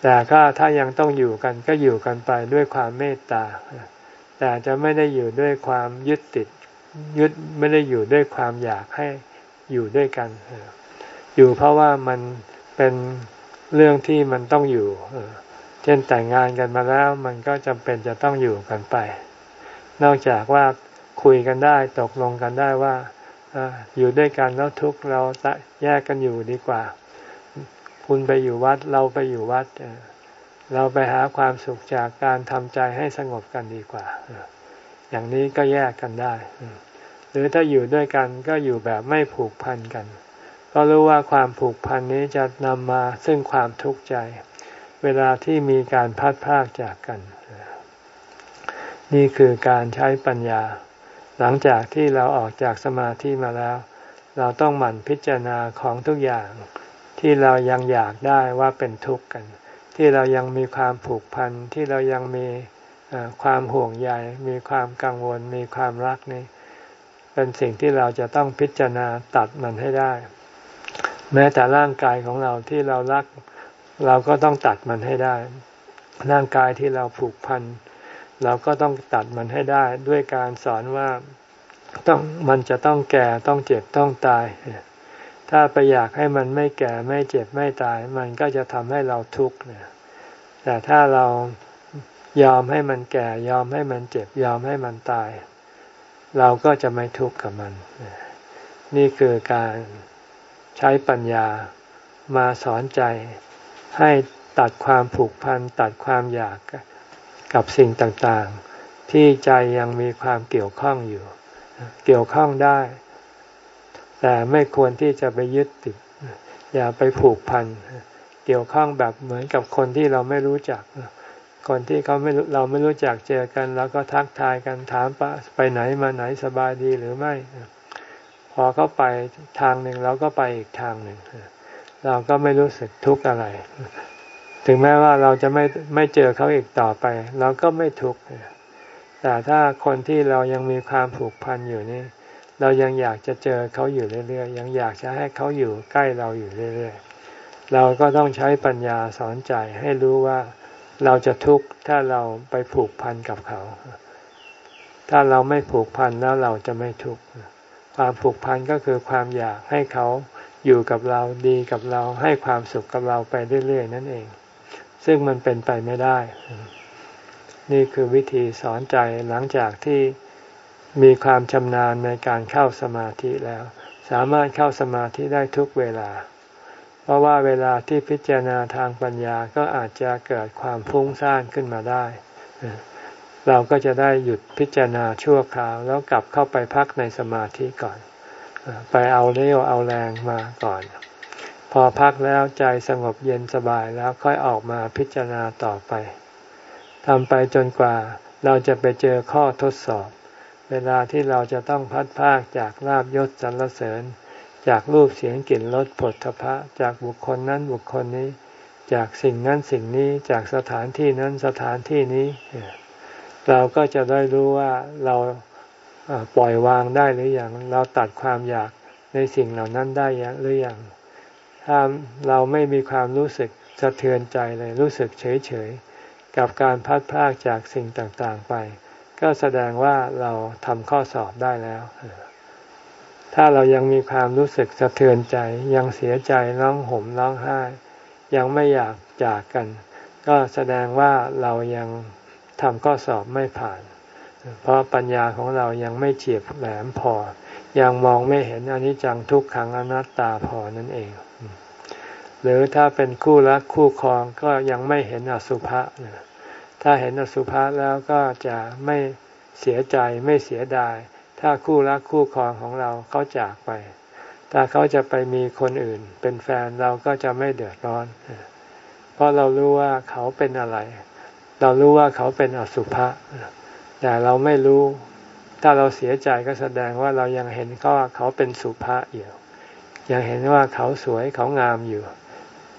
แต่ก็ถ้ายังต้องอยู่กันก็อยู่กันไปด้วยความเมตตา แต่จะไม่ได้อยู่ด้วยความยึดติด ยึดไม่ได้อยู่ด้วยความอยากให้อยู่ด้วยกัน อยู่เพราะว่ามันเป็นเรื่องที่มันต้องอยู่ เช่นแต่งงานกันมาแล้ว มันก็จำเป็นจะต้องอยู่กันไป นอกจากว่าคุยกันได้ตกลงกันได้ว่าอยู่ด้วยกันแล้วทุกเราแยกกันอยู่ดีกว่า คุณไปอยู่วัดเราไปอยู่วัด เราไปหาความสุขจากการทำใจให้สงบกันดีกว่า อย่างนี้ก็แยกกันได้ หรือถ้าอยู่ด้วยกันก็อยู่แบบไม่ผูกพันกัน ก็รู้ว่าความผูกพันนี้จะนำมาซึ่งความทุกข์ใจ เวลาที่มีการพัดพากจากกัน นี่คือการใช้ปัญญา หลังจากที่เราออกจากสมาธิมาแล้ว เราต้องหมั่นพิจารณาของทุกอย่างที่เรายังอยากได้ว่าเป็นทุกข์กัน ที่เรายังมีความผูกพันที่เรายังมีความห่วงใยมีความกังวล มีความรักนี่เป็นสิ่งที่เราจะต้องพิจารณาตัดมันให้ได้ แม้แต่ร่างกายของเราที่เรารัก เราก็ต้องตัดมันให้ได้ ร่างกายที่เราผูกพัน เราก็ต้องตัดมันให้ได้ ด้วยการสอนว่าต้องมันจะต้องแก่ต้องเจ็บต้องตาย ถ้าไปอยากให้มันไม่แก่ไม่เจ็บไม่ตาย มันก็จะทำให้เราทุกข์เนี่ยแต่ถ้าเรายอมให้มันแก่ ยอมให้มันเจ็บ ยอมให้มันตาย เราก็จะไม่ทุกข์กับมัน นี่คือการใช้ปัญญามาสอนใจ ให้ตัดความผูกพันตัดความอยากกับสิ่งต่างๆ ที่ใจยังมีความเกี่ยวข้องอยู่ เกี่ยวข้องได้ แต่ไม่ควรที่จะไปยึดติด อย่าไปผูกพัน เกี่ยวข้องแบบเหมือนกับคนที่เราไม่รู้จัก คนที่เขาไม่เราไม่รู้จักเจอกัน แล้วก็ทักทายกันถามปะไปไหนมาไหนสบายดีหรือไม่ พอเขาไปทางหนึ่งเราก็ไปอีกทางหนึ่ง เราก็ไม่รู้สึกทุกข์อะไร ถึงแม้ว่าเราจะไม่ไม่เจอเขาอีกต่อไป เราก็ไม่ทุกข์แต่ถ้าคนที่เรายังมีความผูกพันอยู่นี่ เรายังอยากจะเจอเขาอยู่เรื่อยๆ ยังอยากจะให้เขาอยู่ใกล้เราอยู่เรื่อยๆ เราก็ต้องใช้ปัญญาสอนใจให้รู้ว่าเราจะทุกข์ถ้าเราไปผูกพันกับเขา ถ้าเราไม่ผูกพันแล้วเราจะไม่ทุกข์ ความผูกพันก็คือความอยากให้เขา อยู่กับเราดีกับเราให้ความสุขกับเราไปเรื่อยๆนั่นเอง ซึ่งมันเป็นไปไม่ได้ นี่คือวิธีสอนใจหลังจากที่มีความชำนาญในการเข้าสมาธิแล้ว สามารถเข้าสมาธิได้ทุกเวลา เพราะว่าเวลาที่พิจารณาทางปัญญาก็อาจจะเกิดความฟุ้งซ่านขึ้นมาได้ เราก็จะได้หยุดพิจารณาชั่วคราว แล้วกลับเข้าไปพักในสมาธิก่อน ไปเอาเรี่ยวเอาแรงมาก่อน พอพักแล้วใจสงบเย็นสบายแล้วค่อยออกมาพิจารณาต่อไปทำไปจนกว่าเราจะไปเจอข้อทดสอบ เวลาที่เราจะต้องพัดพากจากลาบยศสรรเสริญ จากรูปเสียงกลิ่นรสผลทพะจากบุคคลนั้นบุคคลนี้ จากสิ่งนั้นสิ่งนี้จากสถานที่นั้นสถานที่นี้ เราก็จะได้รู้ว่าเรา ปล่อยวางได้หรืออยังเราตัดความอยากในสิ่งเหล่านั้นได้หรืออยังถ้าเราไม่มีความรู้สึกสะเทือนใจเลยรู้สึกเฉยเฉยกับการพัดพากจากสิ่งต่างๆไป ก็แสดงว่าเราทำข้อสอบได้แล้ว ถ้าเรายังมีความรู้สึกสะเทือนใจ ยังเสียใจร้องห่มร้องไห้ ยังไม่อยากจากกัน ก็แสดงว่าเรายังทำข้อสอบไม่ผ่าน เพราะปัญญาของเรายังไม่เฉียบแหลมพอ ยังมองไม่เห็นอนิจจังทุกขังอนัตตาพอนั่นเอง หรือถ้าเป็นคู่รักคู่ครองก็ยังไม่เห็นอสุภะถ้าเห็นอสุภะแล้วก็จะไม่เสียใจไม่เสียดาย ถ้าคู่รักคู่ครองของเราเขาจากไป ถ้าเขาจะไปมีคนอื่น เป็นแฟนเราก็จะไม่เดือดร้อน เพราะเรารู้ว่าเขาเป็นอะไร เรารู้ว่าเขาเป็นอสุภะ แต่เราไม่รู้ ถ้าเราเสียใจก็แสดงว่าเรายังเห็นเขาว่าเขาเป็นสุภะอยู่ยังเห็นว่าเขาสวยเขางามอยู่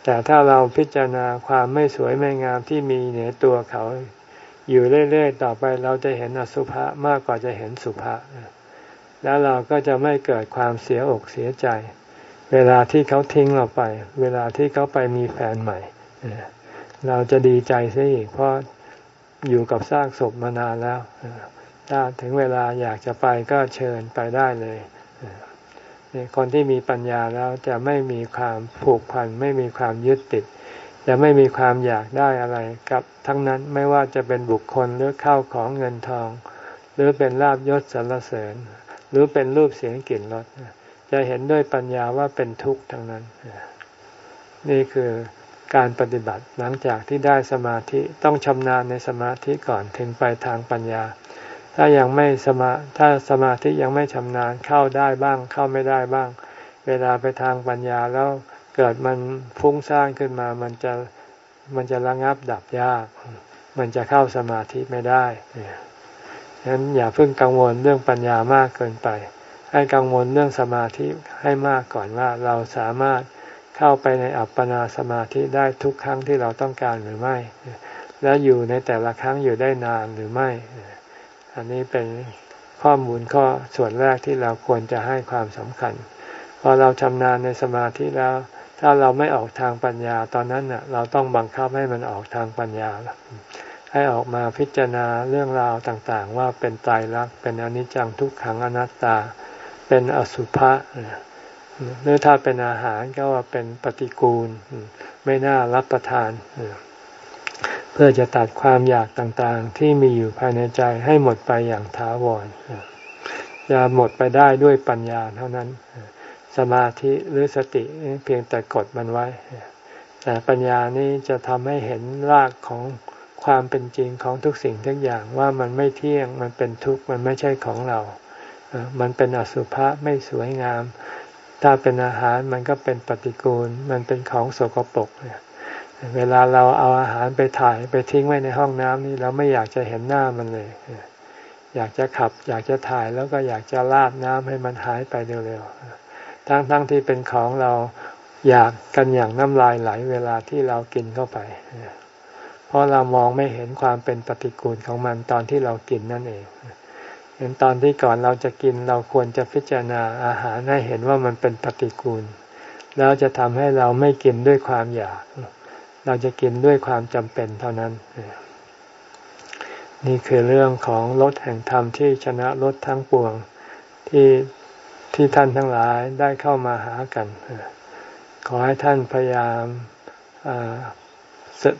แต่ถ้าเราพิจารณาความไม่สวยไม่งามที่มีเหนือตัวเขา อยู่เรื่อยๆต่อไปเราจะเห็นอสุภะมากกว่าจะเห็นสุภะแล้วเราก็จะไม่เกิดความเสียอกเสียใจ เวลาที่เขาทิ้งเราไป เวลาที่เขาไปมีแฟนใหม่ เราจะดีใจเสียอีกเพราะ อยู่กับซากศพมานานแล้วถ้าถึงเวลาอยากจะไปก็เชิญไปได้เลยคนที่มีปัญญาแล้วจะไม่มีความผูกพันไม่มีความยึดติด จะไม่มีความอยากได้อะไรกับทั้งนั้นไม่ว่าจะเป็นบุคคลหรือข้าวของเงินทอง หรือเป็นลาบยศสรรเสริญ หรือเป็นรูปเสียงกลิ่นรสจะเห็นด้วยปัญญาว่าเป็นทุกข์ทั้งนั้น นี่คือ การปฏิบัติหลังจากที่ได้สมาธิต้องชำนาญในสมาธิก่อนถึงไปทางปัญญา ถ้ายังไม่สมาถ้าสมาธิยังไม่ชำนาญเข้าได้บ้าง เข้าไม่ได้บ้าง เวลาไปทางปัญญาแล้วเกิดมันฟุ้งซ่านขึ้นมามันจะมันจะระงับดับยาก มันจะเข้าสมาธิไม่ได้ฉะนั้นอย่าเพิ่งกังวลเรื่องปัญญามากเกินไป ให้กังวลเรื่องสมาธิให้มากก่อนว่าเราสามารถ เข้าไปในอัปปนาสมาธิได้ทุกครั้งที่เราต้องการหรือไม่ แล้วอยู่ในแต่ละครั้งอยู่ได้นานหรือไม่ อันนี้เป็นข้อมูลข้อส่วนแรกที่เราควรจะให้ความสำคัญ พอเราชำนาญในสมาธิแล้ว ถ้าเราไม่ออกทางปัญญาตอนนั้นเน่ะ เราต้องบังคับให้มันออกทางปัญญาให้ออกมาพิจารณาเรื่องราวต่างๆ ว่าเป็นตายรักเป็นอนิจจังทุกขังอนัตตา เป็นอสุภะ หรือถ้าเป็นอาหารก็ว่าเป็นปฏิกูล ไม่น่ารับประทาน เพื่อจะตัดความอยากต่างๆ ที่มีอยู่ภายในใจให้หมดไปอย่างถาวรจะหมดไปได้ด้วยปัญญาเท่านั้น สมาธิหรือสติเพียงแต่กดมันไว้ แต่ปัญญานี้จะทำให้เห็นรากของความเป็นจริงของทุกสิ่งทุกอย่างว่ามันไม่เที่ยงมันเป็นทุกข์มันไม่ใช่ของเรา มันเป็นอสุภะไม่สวยงาม ถ้าเป็นอาหารมันก็เป็นปฏิกูล มันเป็นของโสกปรกเนี่ยเวลาเราเอาอาหารไปถ่ายไปทิ้งไว้ในห้องน้ำนี่เราไม่อยากจะเห็นหน้ามันเลย อยากจะขับ อยากจะถ่ายแล้วก็อยากจะลาดน้ำให้มันหายไปเร็วๆ ทั้งๆทที่เป็นของเราอยากกันอย่างน้ำลายไหลเวลาที่เรากินเข้าไป เพราะเรามองไม่เห็นความเป็นปฏิกูลของมันตอนที่เรากินนั่นเอง เห็นตอนที่ก่อนเราจะกินเราควรจะพิจารณาอาหารให้เห็นว่ามันเป็นปฏิกูล แล้วจะทำให้เราไม่กินด้วยความอยาก เราจะกินด้วยความจำเป็นเท่านั้น นี่คือเรื่องของรถแห่งธรรมที่ชนะรถทั้งปวงที่ที่ท่านทั้งหลายได้เข้ามาหากัน ขอให้ท่านพยายาม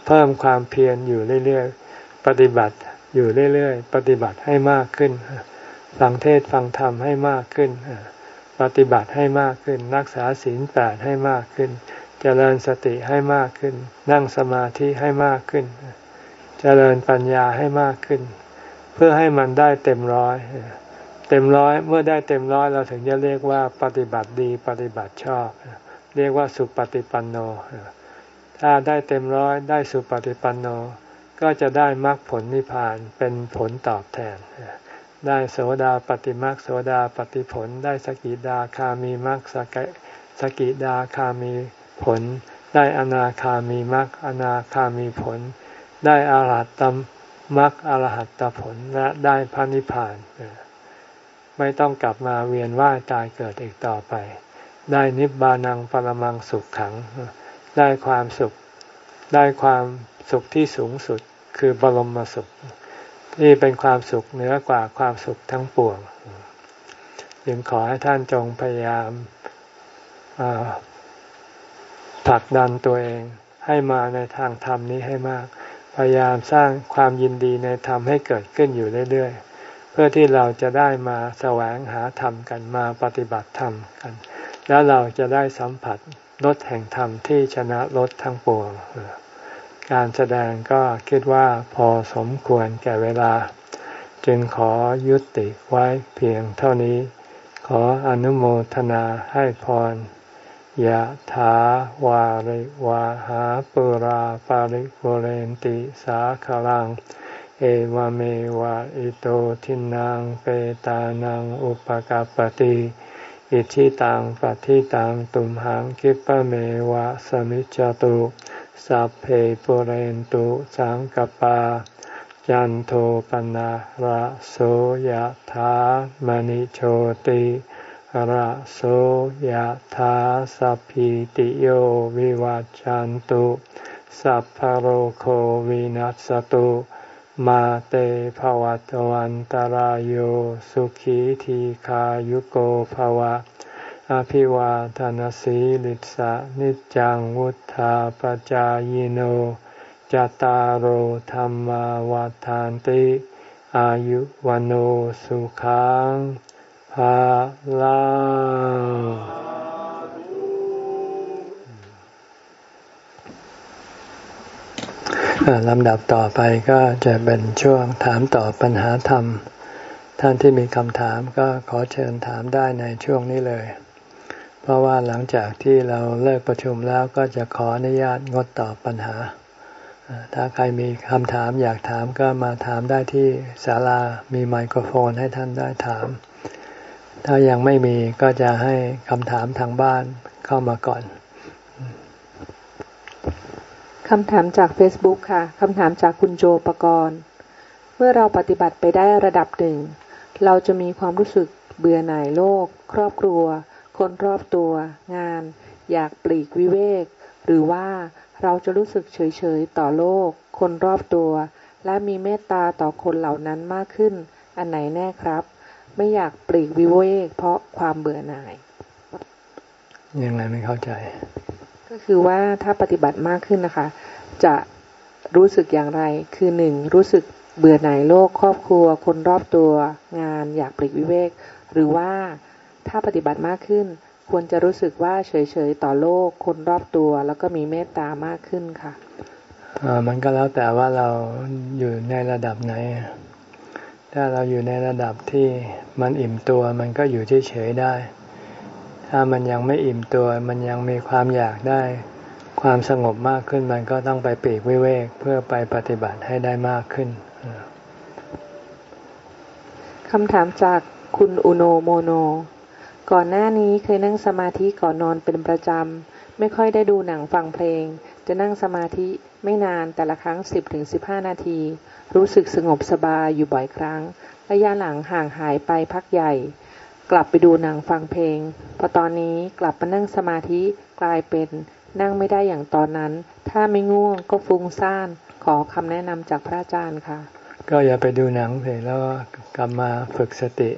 เพิ่มความเพียรอยู่เรื่อยๆ ปฏิบัติอยู่เรื่อยๆ ปฏิบัติให้มากขึ้น ฟังเทศฟังธรรมให้มากขึ้น ปฏิบัติให้มากขึ้น รักษาศีลแปดให้มากขึ้น เจริญสติให้มากขึ้น นั่งสมาธิให้มากขึ้น เจริญปัญญาให้มากขึ้น เพื่อให้มันได้เต็มร้อย เต็มร้อยเมื่อได้เต็มร้อยเราถึงจะเรียกว่าปฏิบัติดีปฏิบัติชอบ เรียกว่าสุปฏิปันโน ถ้าได้เต็มร้อยได้สุปฏิปันโน ก็จะได้มรรคผลนิพพานเป็นผลตอบแทน ได้โสดาปฏิมรรคโสดาปฏิผล ได้สกิดาคามีมรรคสกสกิดาคามีผล ได้อนาคามีมรรคอนาคามีผล ได้อารัตตมรรคอรหัตตผลและได้พระนิพพานไม่ต้องกลับมาเวียนว่ายตายเกิดอีกต่อไป ได้นิบบานังปรมังสุขขัง ได้ความสุข ได้ความสุขที่สูงสุดคือบรมสุข ที่เป็นความสุขเหนือกว่าความสุขทั้งปวงยังขอให้ท่านจงพยายามผลักดันตัวเองให้มาในทางธรรมนี้ให้มาก พยายามสร้างความยินดีในธรรมให้เกิดขึ้นอยู่เรื่อยๆ เพื่อที่เราจะได้มาแสวงหาธรรมกันมาปฏิบัติธรรมกัน แล้วเราจะได้สัมผัสรถแห่งธรรมที่ชนะรถทั้งปวง การแสดงก็คิดว่าพอสมควรแก่เวลา จึงขอยุติไว้เพียงเท่านี้ ขออนุโมทนาให้พรยะถาวาริวาหาปุราปาริกโรนติสาคลัง เอวเมวะอิโตทินังเปตานังอุปกาปติอิชิตังปฏิตังตุมหังคิปะเมวะสมิจจตุ สัพเพปุเรนตุสังกปาจันโทปนะระโสยธามณิโชติระโสยธาสัพพิติโยวิวัจจันตุสัพพโรโควินัสตุมาเตภวัตวันตารโยสุขีทีขายุโกภวะ อภิวาทานสีลิสะนิจังวุธาปจายโนจตารโหธรรมวาทานติ อายุวันโอสุขังภาลังลำดับต่อไปก็จะเป็นช่วงถามตอบปัญหาธรรม ท่านที่มีคำถามก็ขอเชิญถามได้ในช่วงนี้เลย เพราะว่าหลังจากที่เราเลิกประชุมแล้วก็จะขออนุญาตงดตอบปัญหา ถ้าใครมีคำถามอยากถามก็มาถามได้ที่ศาลามีไมโครโฟนให้ท่านได้ถาม ถ้ายังไม่มีก็จะให้คำถามทางบ้านเข้ามาก่อนคำถามจาก Facebook ค่ะ คำถามจากคุณโจปกรณ์ เมื่อเราปฏิบัติไปได้ระดับหนึ่ง เราจะมีความรู้สึกเบื่อหน่ายโลก ครอบครัว คนรอบตัว งาน อยากปลีกวิเวก หรือว่าเราจะรู้สึกเฉยๆต่อโลก คนรอบตัว และมีเมตตาต่อคนเหล่านั้นมากขึ้น อันไหนแน่ครับ ไม่อยากปลีกวิเวก เพราะความเบื่อหน่าย ยังไงไม่เข้าใจ ก็คือว่าถ้าปฏิบัติมากขึ้นนะคะ จะรู้สึกอย่างไร คือหนึ่งรู้สึกเบื่อหน่ายโลกครอบครัว คนรอบตัว งานอยากปลีกวิเวก หรือว่า ถ้าปฏิบัติมากขึ้น ควรจะรู้สึกว่าเฉยๆต่อโลกคนรอบตัว แล้วก็มีเมตตามากขึ้นค่ะมันก็แล้วแต่ว่าเราอยู่ในระดับไหน ถ้าเราอยู่ในระดับที่มันอิ่มตัวมันก็อยู่เฉยๆได้ ถ้ามันยังไม่อิ่มตัว มันยังมีความอยากได้ ความสงบมากขึ้นมันก็ต้องไปปีกวิเวกเพื่อไปปฏิบัติให้ได้มากขึ้นคำถามจากคุณอุโนโมโน ก่อนหน้านี้เคยนั่งสมาธิก่อนนอนเป็นประจำ ไม่ค่อยได้ดูหนังฟังเพลง จะนั่งสมาธิไม่นานแต่ละครั้ง 10-15 นาที รู้สึกสงบสบายอยู่บ่อยครั้ง ระยะหลังห่างหายไปพักใหญ่ กลับไปดูหนังฟังเพลง พอตอนนี้กลับมานั่งสมาธิกลายเป็นนั่งไม่ได้อย่างตอนนั้น ถ้าไม่ง่วงก็ฟุ้งซ่าน ขอคำแนะนำจากพระอาจารย์ค่ะ ก็อย่าไปดูหนังเลยแล้วกลับมาฝึกสติ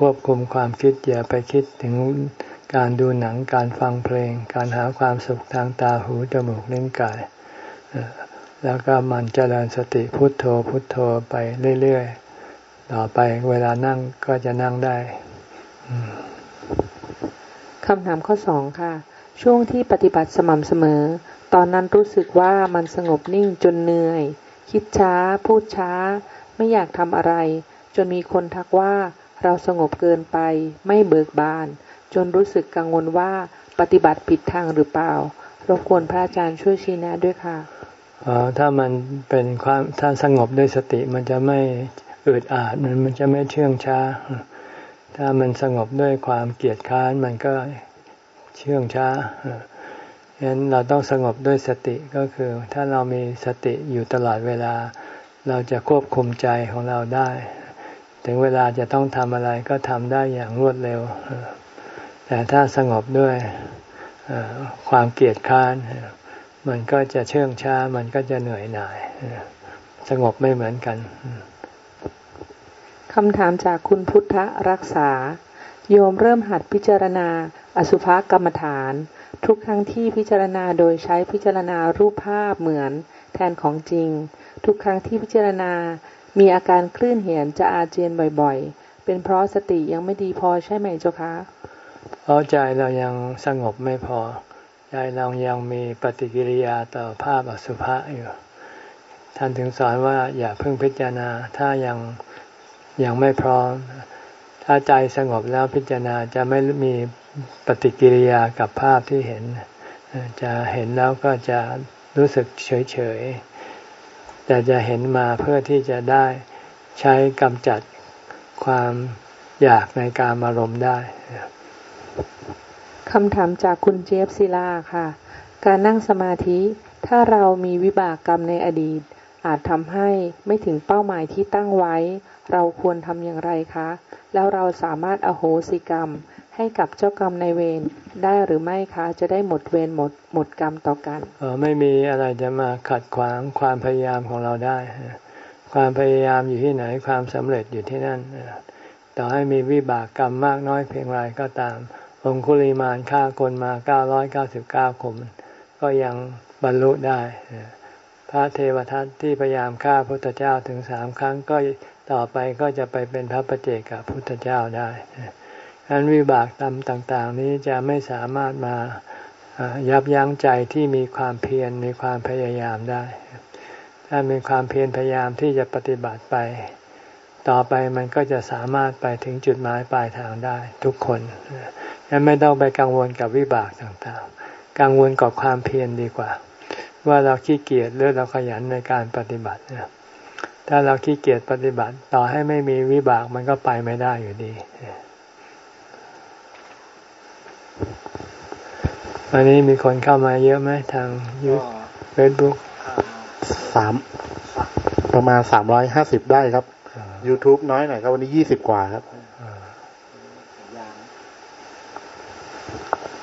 ควบคุมความคิดอย่าไปคิดถึงการดูหนังการฟังเพลง การหาความสุขทางตาหูจมูกลิ้นกาย แล้วก็มันเจริญสติพุทโธพุทโธไปเรื่อยๆ ต่อไปเวลานั่งก็จะนั่งได้คำถามข้อสองค่ะ ช่วงที่ปฏิบัติสม่ำเสมอ ตอนนั้นรู้สึกว่ามันสงบนิ่งจนเหนื่อย คิดช้า พูดช้า ไม่อยากทำอะไร จนมีคนทักว่า เราสงบเกินไป ไม่เบิกบาน จนรู้สึกกังวลว่าปฏิบัติผิดทางหรือเปล่ารบกวนพระอาจารย์ช่วยชี้แนะด้วยค่ะออถ้ามันเป็นความถ้าสงบด้วยสติมันจะไม่อืดอาดมันมันจะไม่เชื่องช้า ถ้ามันสงบด้วยความเกียดค้านมันก็เชื่องช้าฉะนั้นเราต้องสงบด้วยสติก็คือ ถ้าเรามีสติอยู่ตลอดเวลา เราจะควบคุมใจของเราได้ ถึงเวลาจะต้องทำอะไรก็ทำได้อย่างรวดเร็ว แต่ถ้าสงบด้วยความเกียดค้าน มันก็จะเชื่องช้า มันก็จะเหนื่อยหน่าย สงบไม่เหมือนกันคำถามจากคุณพุทธรักษา โยมเริ่มหัดพิจารณา อสุภกรรมฐาน ทุกครั้งที่พิจารณาโดยใช้พิจารณารูปภาพเหมือนแทนของจริง ทุกครั้งที่พิจารณา มีอาการคลื่นเหียนจะอาเจียนบ่อยๆ เป็นเพราะสติยังไม่ดีพอใช่ไหมเจ้าคะ เพราะใจเรายังสงบไม่พอ ใจเรายังมีปฏิกิริยาต่อภาพอสุภะอยู่ ท่านถึงสอนว่าอย่าเพิ่งพิจารณาถ้ายังยังไม่พร้อม ถ้าใจสงบแล้วพิจารณาจะไม่มีปฏิกิริยากับภาพที่เห็น จะเห็นแล้วก็จะรู้สึกเฉยๆ แต่จะเห็นมาเพื่อที่จะได้ใช้กำจัดความอยากในการอารมณ์ได้คำถามจากคุณเจฟศิลาค่ะ การนั่งสมาธิ ถ้าเรามีวิบากกรรมในอดีต อาจทำให้ไม่ถึงเป้าหมายที่ตั้งไว้ เราควรทำอย่างไรคะ แล้วเราสามารถอโหสิกรรม ให้กับเจ้ากรรมในเวรได้หรือไม่คะจะได้หมดเวรหมดหมดกรรมต่อกันเออไม่มีอะไรจะมาขัดขวางความพยายามของเราได้ ความพยายามอยู่ที่ไหนความสำเร็จอยู่ที่นั่นต่อให้มีวิบากกรรมมากน้อยเพียงไรก็ตาม องคุลิมานฆ่าคนมาเก้าร้อยเก้าสิบเก้าคนก็ยังบรรลุได้พระเทวทัตที่พยายามฆ่าพระพุทธเจ้าถึงสามครั้งก็ต่อไปก็จะไปเป็นพระประเจกับพุทธเจ้าได้ อันวิบากตรรมต่างๆ นี้จะไม่สามารถมายับยั้งใจที่มีความเพียรมีความพยายามได้ ถ้ามีความเพียรพยายามที่จะปฏิบัติไป ต่อไปมันก็จะสามารถไปถึงจุดหมายปลายทางได้ ทุกคนยังไม่ต้องไปกังวลกับวิบากต่างๆ กังวลกับความเพียรดีกว่า ว่าเราขี้เกียจหรือเราขยันในการปฏิบัติถ้าเราขี้เกียจปฏิบัติ ต่อให้ไม่มีวิบากมันก็ไปไม่ได้อยู่ดี วันนี้มีคนเข้ามาเยอะไหมทางยูเฟซบุ๊กสามประมาณสามร้อยห้าสิบได้ครับ YouTube น้อยหน่อยครับ วันนี้ยี่สิบกว่าครับ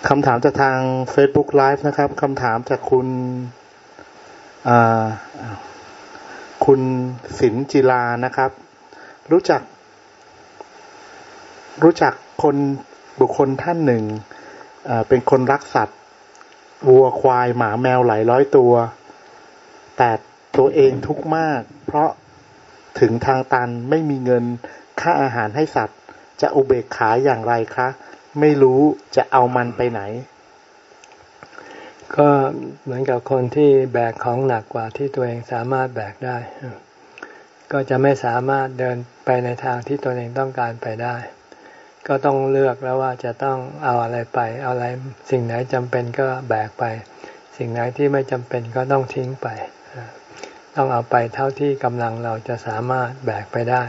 คำถามจากทาง Facebook Live นะครับคำถามจากคุณคุณสินจิลานะครับ รู้จัก รู้จักคนบุคคลท่านหนึ่ง เป็นคนรักสัตว์วัวควายหมาแมวหลายร้อยตัว แต่ตัวเองทุกข์มาก เพราะถึงทางตันไม่มีเงินค่าอาหารให้สัตว์ จะอุเบกขาอย่างไรคะ ไม่รู้จะเอามันไปไหน ก็เหมือนกับคนที่แบกของหนักกว่าที่ตัวเองสามารถแบกได้ ก็จะไม่สามารถเดินไปในทางที่ตัวเองต้องการไปได้ ก็ต้องเลือกแล้วว่าจะต้องเอาอะไรไป เอาอะไรสิ่งไหนจำเป็นก็แบกไป สิ่งไหนที่ไม่จำเป็นก็ต้องทิ้งไป ต้องเอาไปเท่าที่กำลังเราจะสามารถแบกไปได้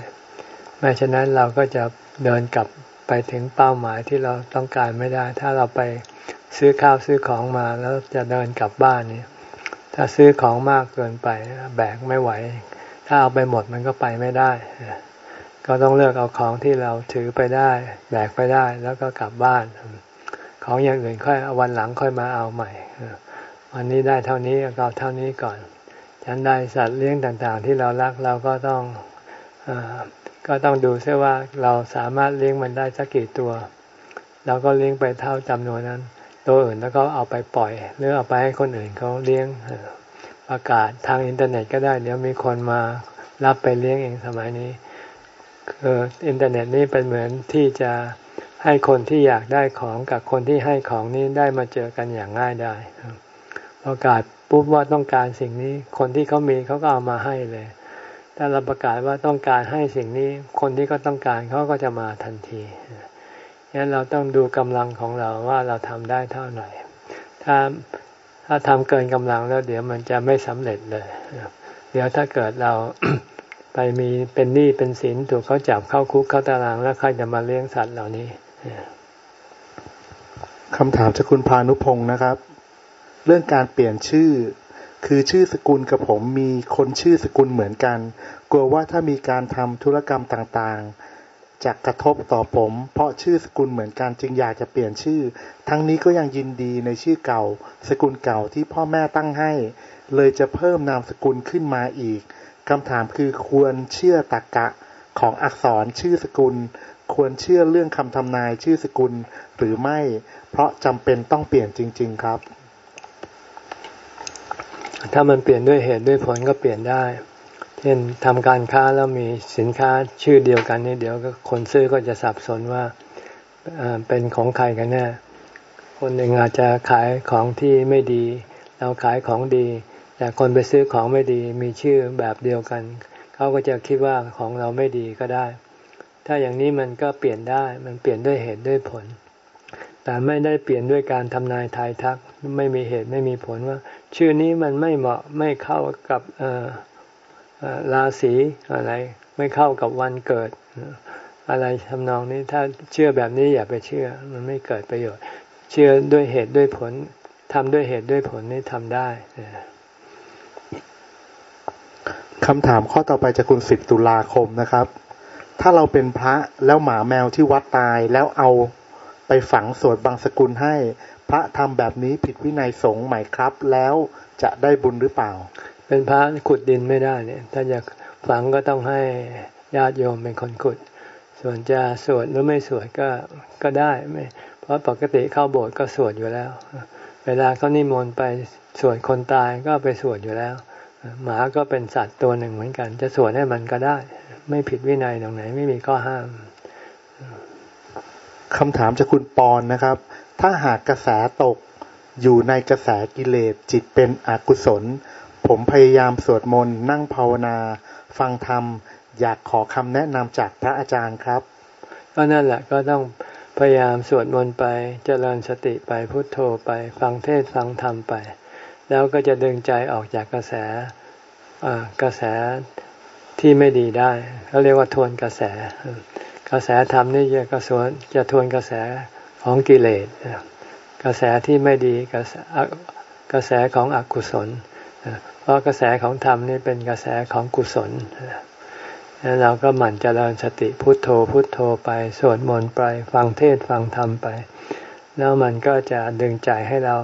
ไม่เช่นนั้นเราก็จะเดินกลับไปถึงเป้าหมายที่เราต้องการไม่ได้ ถ้าเราไปซื้อข้าวซื้อของมาแล้วจะเดินกลับบ้านนี่ถ้าซื้อของมากเกินไป แบกไม่ไหว ถ้าเอาไปหมดมันก็ไปไม่ได้ ก็ต้องเลือกเอาของที่เราถือไปได้แบกไปได้แล้วก็กลับบ้าน ของอย่างอื่นค่อยวันหลังค่อยมาเอาใหม่วันนี้ได้เท่านี้ก็เท่านี้ก่อนฉันได้สัตว์เลี้ยงต่างๆ ที่เรารักเราก็ต้องอก็ต้องดูเสียว่าเราสามารถเลี้ยงมันได้สักกี่ตัว เราก็เลี้ยงไปเท่าจำนวนนั้น ตัวอื่นแล้วก็เอาไปปล่อย หรือเอาไปให้คนอื่นเขาเลี้ยงประกาศทางอินเทอร์เน็ตก็ได้ เดี๋ยวมีคนมารับไปเลี้ยงเองสมัยนี้ คืออินเทอร์เน็ตนี่เป็นเหมือนที่จะให้คนที่อยากได้ของกับคนที่ให้ของนี้ได้มาเจอกันอย่างง่ายได้ประกาศปุ๊บว่าต้องการสิ่งนี้ คนที่เขามีเขาก็เอามาให้เลย ถ้าเราประกาศว่าต้องการให้สิ่งนี้ คนที่ก็ต้องการเขาก็จะมาทันทีงั้นเราต้องดูกำลังของเราว่าเราทำได้เท่าไหร่ ถ้าถ้าทำเกินกำลังแล้วเดี๋ยวมันจะไม่สำเร็จเลย เดี๋ยวถ้าเกิดเรา ไปมีเป็นหนี้เป็นสินถูกเขาจับเข้าคุกเข้าตารางแล้วใครจะมาเลี้ยงสัตว์เหล่านี้คำถามจากคุณพานุพงศ์นะครับ เรื่องการเปลี่ยนชื่อ คือชื่อสกุลกับผมมีคนชื่อสกุลเหมือนกัน กลัวว่าถ้ามีการทำธุรกรรมต่างๆจะกระทบต่อผม เพราะชื่อสกุลเหมือนกันจึงอยากจะเปลี่ยนชื่อ ทั้งนี้ก็ยังยินดีในชื่อเก่า สกุลเก่าที่พ่อแม่ตั้งให้ เลยจะเพิ่มนามสกุลขึ้นมาอีก คำถามคือควรเชื่อตรกกะของอักษรชื่อสกุล ควรเชื่อเรื่องคำทำนายชื่อสกุลหรือไม่ เพราะจำเป็นต้องเปลี่ยนจริง ๆครับ ถ้ามันเปลี่ยนด้วยเหตุด้วยผลก็เปลี่ยนได้ เช่นทำการค้าแล้วมีสินค้าชื่อเดียวกันนี่เดี๋ยวก็คนซื้อก็จะสับสนว่าเป็นของใครกันแน่คนหนึ่งอาจจะขายของที่ไม่ดี เราขายของดี แต่คนไปซื้อของไม่ดีมีชื่อแบบเดียวกัน เขาก็จะคิดว่าของเราไม่ดีก็ได้ ถ้าอย่างนี้มันก็เปลี่ยนได้มันเปลี่ยนด้วยเหตุด้วยผล แต่ไม่ได้เปลี่ยนด้วยการทำนายทายทักไม่มีเหตุไม่มีผลว่า ชื่อนี้มันไม่เหมาะไม่เข้ากับราศีอะไร ไม่เข้ากับวันเกิด อะไรทำนองนี้ถ้าเชื่อแบบนี้อย่าไปเชื่อ มันไม่เกิดประโยชน์ เชื่อด้วยเหตุด้วยผลทำด้วยเหตุด้วยผลนี่ทำได้ คำถามข้อต่อไปจากคุณสิบตุลาคมนะครับ ถ้าเราเป็นพระแล้วหมาแมวที่วัดตายแล้วเอาไปฝังสวดบางสกุลให้ พระทำแบบนี้ผิดวินัยสงฆ์ไหมครับ แล้วจะได้บุญหรือเปล่า เป็นพระขุดดินไม่ได้เนี่ย ถ้าอยากฝังก็ต้องให้ญาติโยมเป็นคนขุด ส่วนจะสวดหรือไม่สวดก็ก็ได้ไม่เพราะปกติเข้าโบสถ์ก็สวดอยู่แล้ว เวลาเขานิมนต์ไปสวดคนตายก็ไปสวดอยู่แล้ว หมาก็เป็นสัตว์ตัวหนึ่งเหมือนกัน จะสวดให้มันก็ได้ ไม่ผิดวินัยตรงไหน ไม่มีข้อห้ามคำถามจากคุณปอนนะครับ ถ้าหากกระแสตกอยู่ในกระแสกิเลสจิตเป็นอกุศล ผมพยายามสวดมนต์นั่งภาวนา ฟังธรรม อยากขอคำแนะนำจากพระอาจารย์ครับ ก็นั่นแหละก็ต้องพยายามสวดมนต์ไปเจริญสติไปพุทโธไป ฟังเทศฟังธรรมไป แล้วก็จะดึงใจออกจากกระแสกระแสที่ไม่ดีได้เขาเรียกว่าทวนกระแส กระแสธรรมนี่จะกระสวนจะทวนกระแสของกิเลสกระแสที่ไม่ดีกระแสกระแสของอกุศล เพราะกระแสของธรรมนี่เป็นกระแสของกุศลแล้วเราก็หมั่นเจริญสติพุทโธพุทโธไปสวดมนต์ไปฟังเทศฟังธรรมไป แล้วมันก็จะดึงใจให้เรา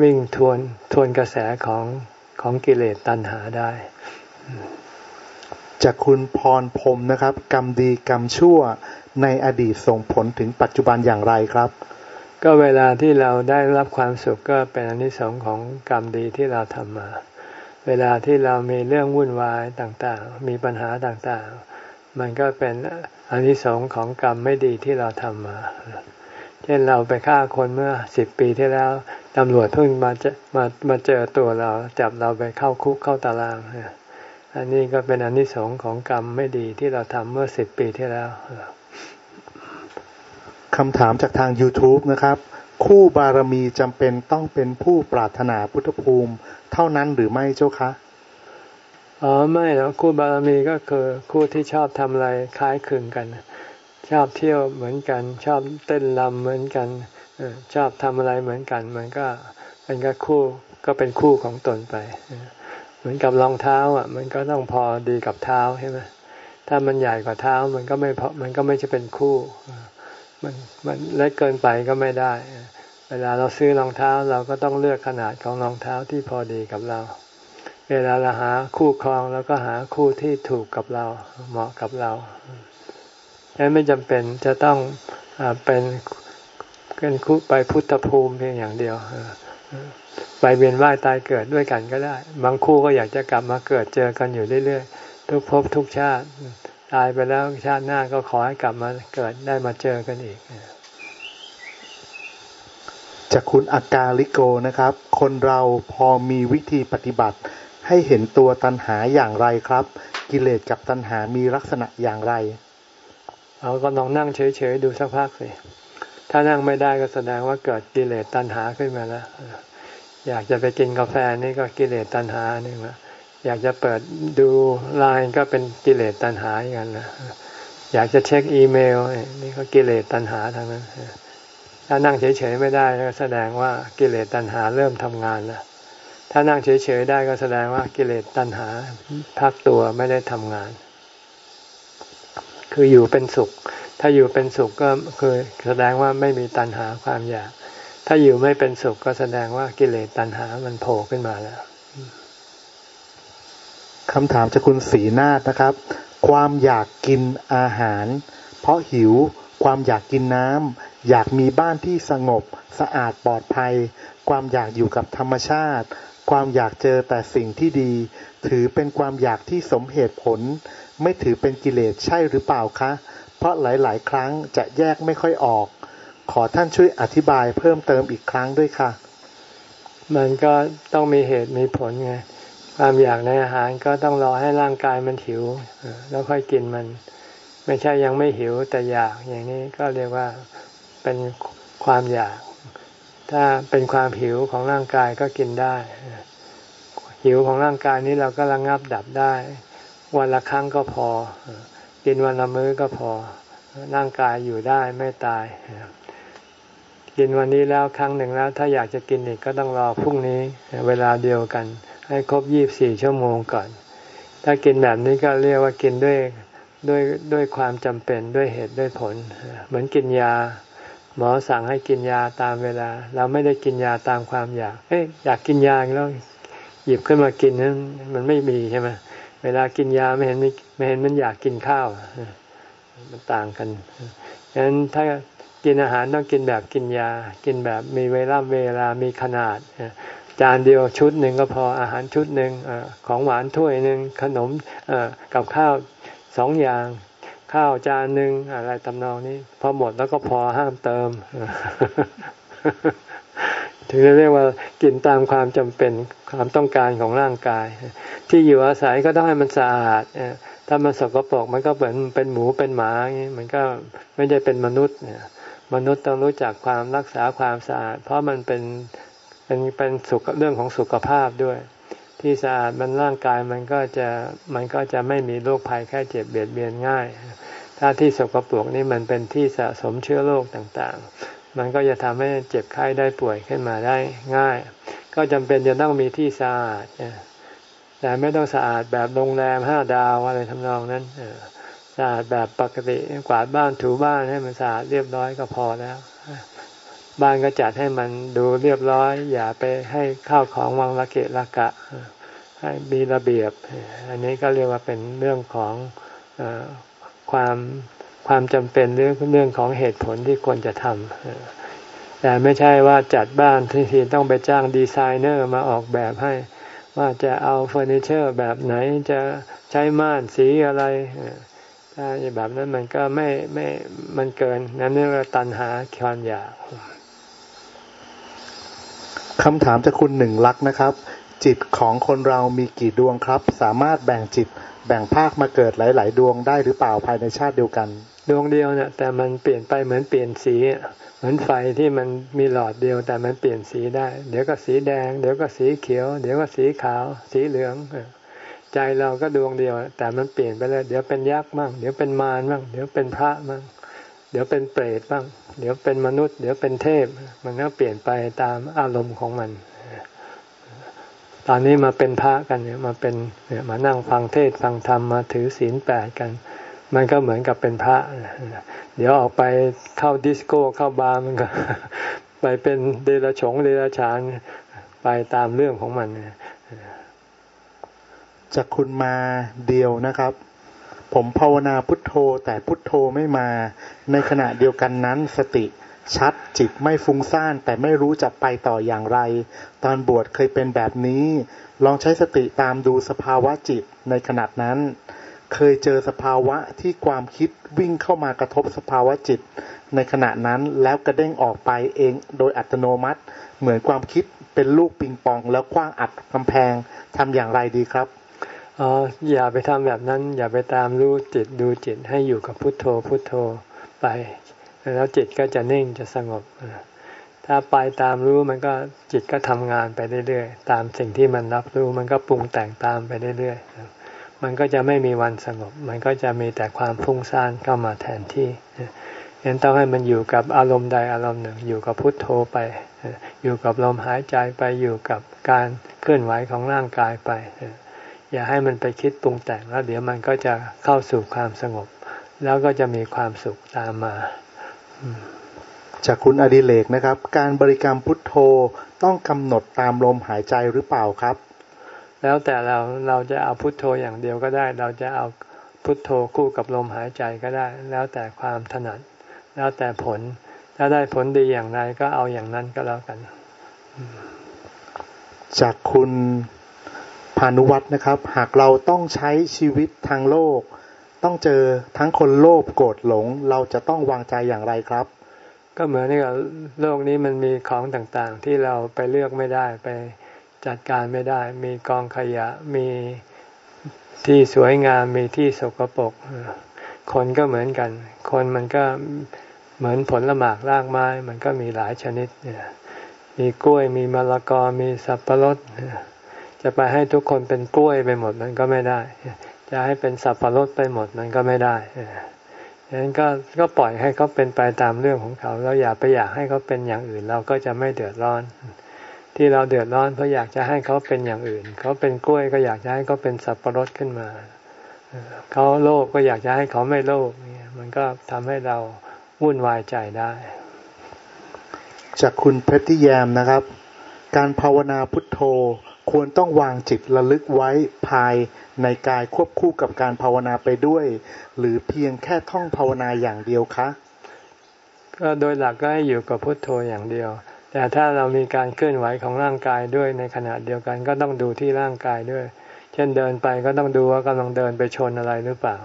วิ่งทวนทวนกระแสของของกิเลสตัณหาได้ จากคุณพรพรมนะครับ กรรมดีกรรมชั่วในอดีตส่งผลถึงปัจจุบันอย่างไรครับ ก็เวลาที่เราได้รับความสุขก็เป็นอนิสงส์ของกรรมดีที่เราทำมา เวลาที่เรามีเรื่องวุ่นวายต่างๆ มีปัญหาต่างๆ มันก็เป็นอนิสงส์ของกรรมไม่ดีที่เราทำมา เช่นเราไปฆ่าคนเมื่อสิบปีที่แล้วตำรวจเพิ่งมาจะมามาเจอตัวเรา จับเราไปเข้าคุกเข้าตารางอันนี้ก็เป็นอนิสงส์ของกรรมไม่ดีที่เราทำเมื่อสิบปีที่แล้วคำถามจากทาง YouTube นะครับ คู่บารมีจำเป็นต้องเป็นผู้ปรารถนาพุทธภูมิ เท่านั้นหรือไม่เจ้าคะอ๋อไม่แล้วคู่บารมีก็คือคู่ที่ชอบทำอะไรคล้ายคลึงกัน ชอบเที่ยวเหมือนกัน ชอบเต้นรำเหมือนกันชอบทำอะไรเหมือนกัน มันก็เป็นก็คู่ก็เป็นคู่ของตนไป เหมือนกับรองเท้าอะ มันก็ต้องพอดีกับเท้าใช่ไหมถ้ามันใหญ่กว่าเท้ามันก็ไม่พอมันก็ไม่จะเป็นคู่มันมันเล็กเกินไปก็ไม่ได้ เวลาเราซื้อรองเท้าเราก็ต้องเลือกขนาดของรองเท้าที่พอดีกับเรา เวลาเราหาคู่ครองเราก็หาคู่ที่ถูกกับเราเหมาะกับเรา ฉะนั้นไม่จำเป็นจะต้องอเป็นเป็นคู่ไปพุทธภูมิเพียงอย่างเดียวไปเวียนว่ายตายเกิดด้วยกันก็ได้ บางคู่ก็อยากจะกลับมาเกิดเจอกันอยู่เรื่อยๆ ทุกภพทุกชาติ ตายไปแล้วชาติหน้าก็ขอให้กลับมาเกิดได้มาเจอกันอีกจากคุณอากาลิโกนะครับ คนเราพอมีวิธีปฏิบัติ ให้เห็นตัวตัณหาอย่างไรครับ กิเลสกับตัณหามีลักษณะอย่างไร เราก็ลองนั่งเฉยๆดูสักพักสิถ้านั่งไม่ได้ก็แสดงว่าเกิดกิเลสตัณหาขึ้นมาแล้วอยากจะไปกินกาแฟนี่ก็กิเลสตัณหานี่มาอยากจะเปิดดูไลน์ก็เป็นกิเลสตัณหาอย่างนั้นนะอยากจะเช็คอีเมลนี่ก็กิเลสตัณหาทางนั้นถ้านั่งเฉยๆไม่ได้ก็แสดงว่ากิเลสตัณหาเริ่มทำงานแล้วถ้านั่งเฉยๆได้ก็แสดงว่ากิเลสตัณหาพักตัวไม่ได้ทำงาน คืออยู่เป็นสุข ถ้าอยู่เป็นสุขก็คือแสดงว่าไม่มีตัณหาความอยาก ถ้าอยู่ไม่เป็นสุขก็แสดงว่ากิเลสตัณหามันโผล่ขึ้นมาแล้วคำถามจากคุณสีนาฏนะครับ ความอยากกินอาหาร เพราะหิว ความอยากกินน้ำอยากมีบ้านที่สงบ สะอาดปลอดภัย ความอยากอยู่กับธรรมชาติ ความอยากเจอแต่สิ่งที่ดี ถือเป็นความอยากที่สมเหตุผล ไม่ถือเป็นกิเลสใช่หรือเปล่าคะ เพราะหลาย ๆ ครั้งจะแยกไม่ค่อยออก ขอท่านช่วยอธิบายเพิ่มเติมอีกครั้งด้วยค่ะ มันก็ต้องมีเหตุมีผลไงความอยากในอาหารก็ต้องรอให้ร่างกายมันหิวแล้วค่อยกินมัน ไม่ใช่ยังไม่หิวแต่อยากอย่างนี้ก็เรียกว่าเป็นความอยาก ถ้าเป็นความหิวของร่างกายก็กินได้ หิวของร่างกายนี้เราก็ระงับดับได้ วันละครั้งก็พอ กินวันละมื้อก็พอ ร่างกายอยู่ได้ไม่ตาย กินวันนี้แล้วครั้งหนึ่งแล้ว ถ้าอยากจะกินอีกก็ต้องรอพรุ่งนี้ เวลาเดียวกัน ให้ครบยี่บสี่ชั่วโมงก่อน ถ้ากินแบบนี้ก็เรียกว่ากินด้วยด้วยด้วยความจำเป็นด้วยเหตุด้วยผล เหมือนกินยา หมอสั่งให้กินยาตามเวลา เราไม่ได้กินยาตามความอยาก เอ๊ะอยากกินยาแล้วหยิบขึ้นมากินนั้นมันไม่มีใช่ไหม เวลากินยาไม่เห็นไม่เห็นมันอยากกินข้าวมันต่างกันฉะนั้นถ้ากินอาหารต้องกินแบบกินยา กินแบบมีเวลาเวลามีขนาดจานเดียวชุดหนึ่งก็พออาหารชุดหนึ่งของหวานถ้วยหนึ่งขนมกับข้าวสองอย่างข้าวจานหนึ่งอะไรตำนองนี้ พอหมดแล้วก็พอห้ามเติม ถึงเรียกว่ากินตามความจำเป็นความต้องการของร่างกาย ที่อยู่อาศัยก็ต้องให้มันสะอาดถ้ามันสกปรกมันก็เหมือนเป็นหมูเป็นหมาอย่างนี้มันก็ไม่ได้เป็นมนุษย์เนี่ยมนุษย์ต้องรู้จักความรักษาความสะอาด เพราะมันเป็นเป็นเป็นสุขเรื่องของสุขภาพด้วย ที่สะอาดมันร่างกายมันก็จะมันก็จะไม่มีโรคภัยแค่เจ็บเบียดเบียนง่าย ถ้าที่สกปรกนี่มันเป็นที่สะสมเชื้อโรคต่างๆ มันก็จะทำให้เจ็บไข้ได้ป่วยขึ้นมาได้ง่าย ก็จำเป็นจะต้องมีที่สะอาดแต่ไม่ต้องสะอาดแบบโรงแรมห้าดาวอะไรทำนองนั้นสะอาดแบบปกติกวาดบ้านถูบ้านให้มันสะอาดเรียบร้อยก็พอแล้ว บ้านก็จัดให้มันดูเรียบร้อย อย่าไปให้ข้าวของวางระเกะระกะ ให้มีระเบียบ อันนี้ก็เรียกว่าเป็นเรื่องของอความ ความจำเป็นเรื่องเรื่องของเหตุผลที่ควรจะทำแต่ไม่ใช่ว่าจัดบ้านทีทีต้องไปจ้างดีไซเนอร์มาออกแบบให้ ว่าจะเอาเฟอร์นิเจอร์แบบไหนจะใช้ม่านสีอะไรถ้าแบบนั้นมันก็ไม่ไม่มันเกินนั่นเรียกว่าตันหาความอยากคำถามจากคุณหนึ่งลักนะครับ จิตของคนเรามีกี่ดวงครับ สามารถแบ่งจิตแบ่งภาคมาเกิดหลาย ๆ ดวงได้หรือเปล่าภายในชาติเดียวกัน ดวงเดียวเนี่ยแต่มันเปลี่ยนไปเหมือนเปลี่ยนสีเหมือนไฟที่มันมีหลอดเดียว แต่มันเปลี่ยนสีได้ เดี๋ยวก็สีแดง เดี๋ยวก็สีเขียว เดี๋ยวก็สีขาว สีเหลืองใจเราก็ดวงเดียว แต่มันเปลี่ยนไปเลย เดี๋ยวเป็นยักษ์บ้างเดี๋ยวเป็นมารบ้างเดี๋ยวเป็นพระบ้างเดี๋ยวเป็นเปรตบ้าง เดี๋ยวเป็นมนุษย์ เดี๋ยวเป็นเทพ มันก็เปลี่ยนไปตามอารมณ์ของมัน ตอนนี้มาเป็นพระกันเนี่ย มาเป็นเนี่ยมานั่งฟังเทศฟังธรรมมาถือศีลแปดกัน มันก็เหมือนกับเป็นพระ เดี๋ยวออกไปเข้าดิสโก้เข้าบาร์มันก็ ไปเป็นเดรัจฉงเดรัจฉานไปตามเรื่องของมันจากคุณมาเดียวนะครับ ผมภาวนาพุทโธ แต่พุทโธไม่มา ในขณะเดียวกันนั้นสติชัดจิตไม่ฟุ้งซ่าน แต่ไม่รู้จะไปต่ออย่างไร ตอนบวชเคยเป็นแบบนี้ ลองใช้สติตามดูสภาวะจิตในขณะนั้น เคยเจอสภาวะที่ความคิดวิ่งเข้ามากระทบสภาวะจิต ในขณะนั้นแล้วกระเด้งออกไปเองโดยอัตโนมัติ เหมือนความคิดเป็นลูกปิงปอง แล้วคว้างอัดกำแพงทำอย่างไรดีครับอ๋ออย่าไปทำแบบนั้น อย่าไปตามรู้จิตดูจิตให้อยู่กับพุทโธพุทโธไป แล้วจิตก็จะนิ่งจะสงบ ถ้าไปตามรู้มันก็จิตก็ทำงานไปเรื่อยๆ ตามสิ่งที่มันรับรู้มันก็ปรุงแต่งตามไปเรื่อยๆ มันก็จะไม่มีวันสงบ มันก็จะมีแต่ความฟุ้งซ่านเข้ามาแทนที่ฉะนั้นต้องให้มันอยู่กับอารมณ์ใดอารมณ์หนึ่ง อยู่กับพุทโธไป อยู่กับลมหายใจไปอยู่กับการเคลื่อนไหวของร่างกายไป อย่าให้มันไปคิดปรุงแต่งแล้วเดี๋ยวมันก็จะเข้าสู่ความสงบ แล้วก็จะมีความสุขตามมา จากคุณอดิเลกนะครับ การบริกรรมพุทโธต้องกำหนดตามลมหายใจหรือเปล่าครับ แล้วแต่เราเราจะเอาพุทโธอย่างเดียวก็ได้ เราจะเอาพุทโธคู่กับลมหายใจก็ได้ แล้วแต่ความถนัด แล้วแต่ผล ถ้าได้ผลดีอย่างไรก็เอาอย่างนั้นก็แล้วกัน จากคุณานุวัตนะครับ หากเราต้องใช้ชีวิตทางโลก ต้องเจอทั้งคนโลภโกรธหลง เราจะต้องวางใจอย่างไรครับ ก็เหมือนกับโลกนี้มันมีของต่างๆ ที่เราไปเลือกไม่ได้ไป จัดการไม่ได้ มีกองขยะ มีที่สวยงาม มีที่สกปรก คนก็เหมือนกัน คนมันก็เหมือนผลละหมากรากไม้ มันก็มีหลายชนิด มีกล้วย มีมะละกอ มีสับปะรด จะไปให้ทุกคนเป็นกล้วยไปหมดมันก็ไม่ได้ จะให้เป็นสับปะรดไปหมดมันก็ไม่ได้ดังนั้นก็ก็ปล่อยให้เขาเป็นไปตามเรื่องของเขาเราอย่าไปอยากให้เขาเป็นอย่างอื่นเราก็จะไม่เดือดร้อน ที่เราเดือดร้อนเพราะอยากจะให้เขาเป็นอย่างอื่น เขาเป็นกล้วยก็อยากจะให้เขาเป็นสับปะรดขึ้นมาเขาโลภก็อยากจะให้เขาไม่โลภมันก็ทำให้เราวุ่นวายใจได้ จากคุณเพชรแยมนะครับ การภาวนาพุทโธควรต้องวางจิตระลึกไว้ภายในกายควบคู่กับการภาวนาไปด้วย หรือเพียงแค่ท่องภาวนาอย่างเดียวคะก็โดยหลักก็ให้อยู่กับพุทโธอย่างเดียว แต่ถ้าเรามีการเคลื่อนไหวของร่างกายด้วยในขณะเดียวกัน ก็ต้องดูที่ร่างกายด้วย เช่นเดินไปก็ต้องดูว่ากำลังเดินไปชนอะไรหรือเปล่า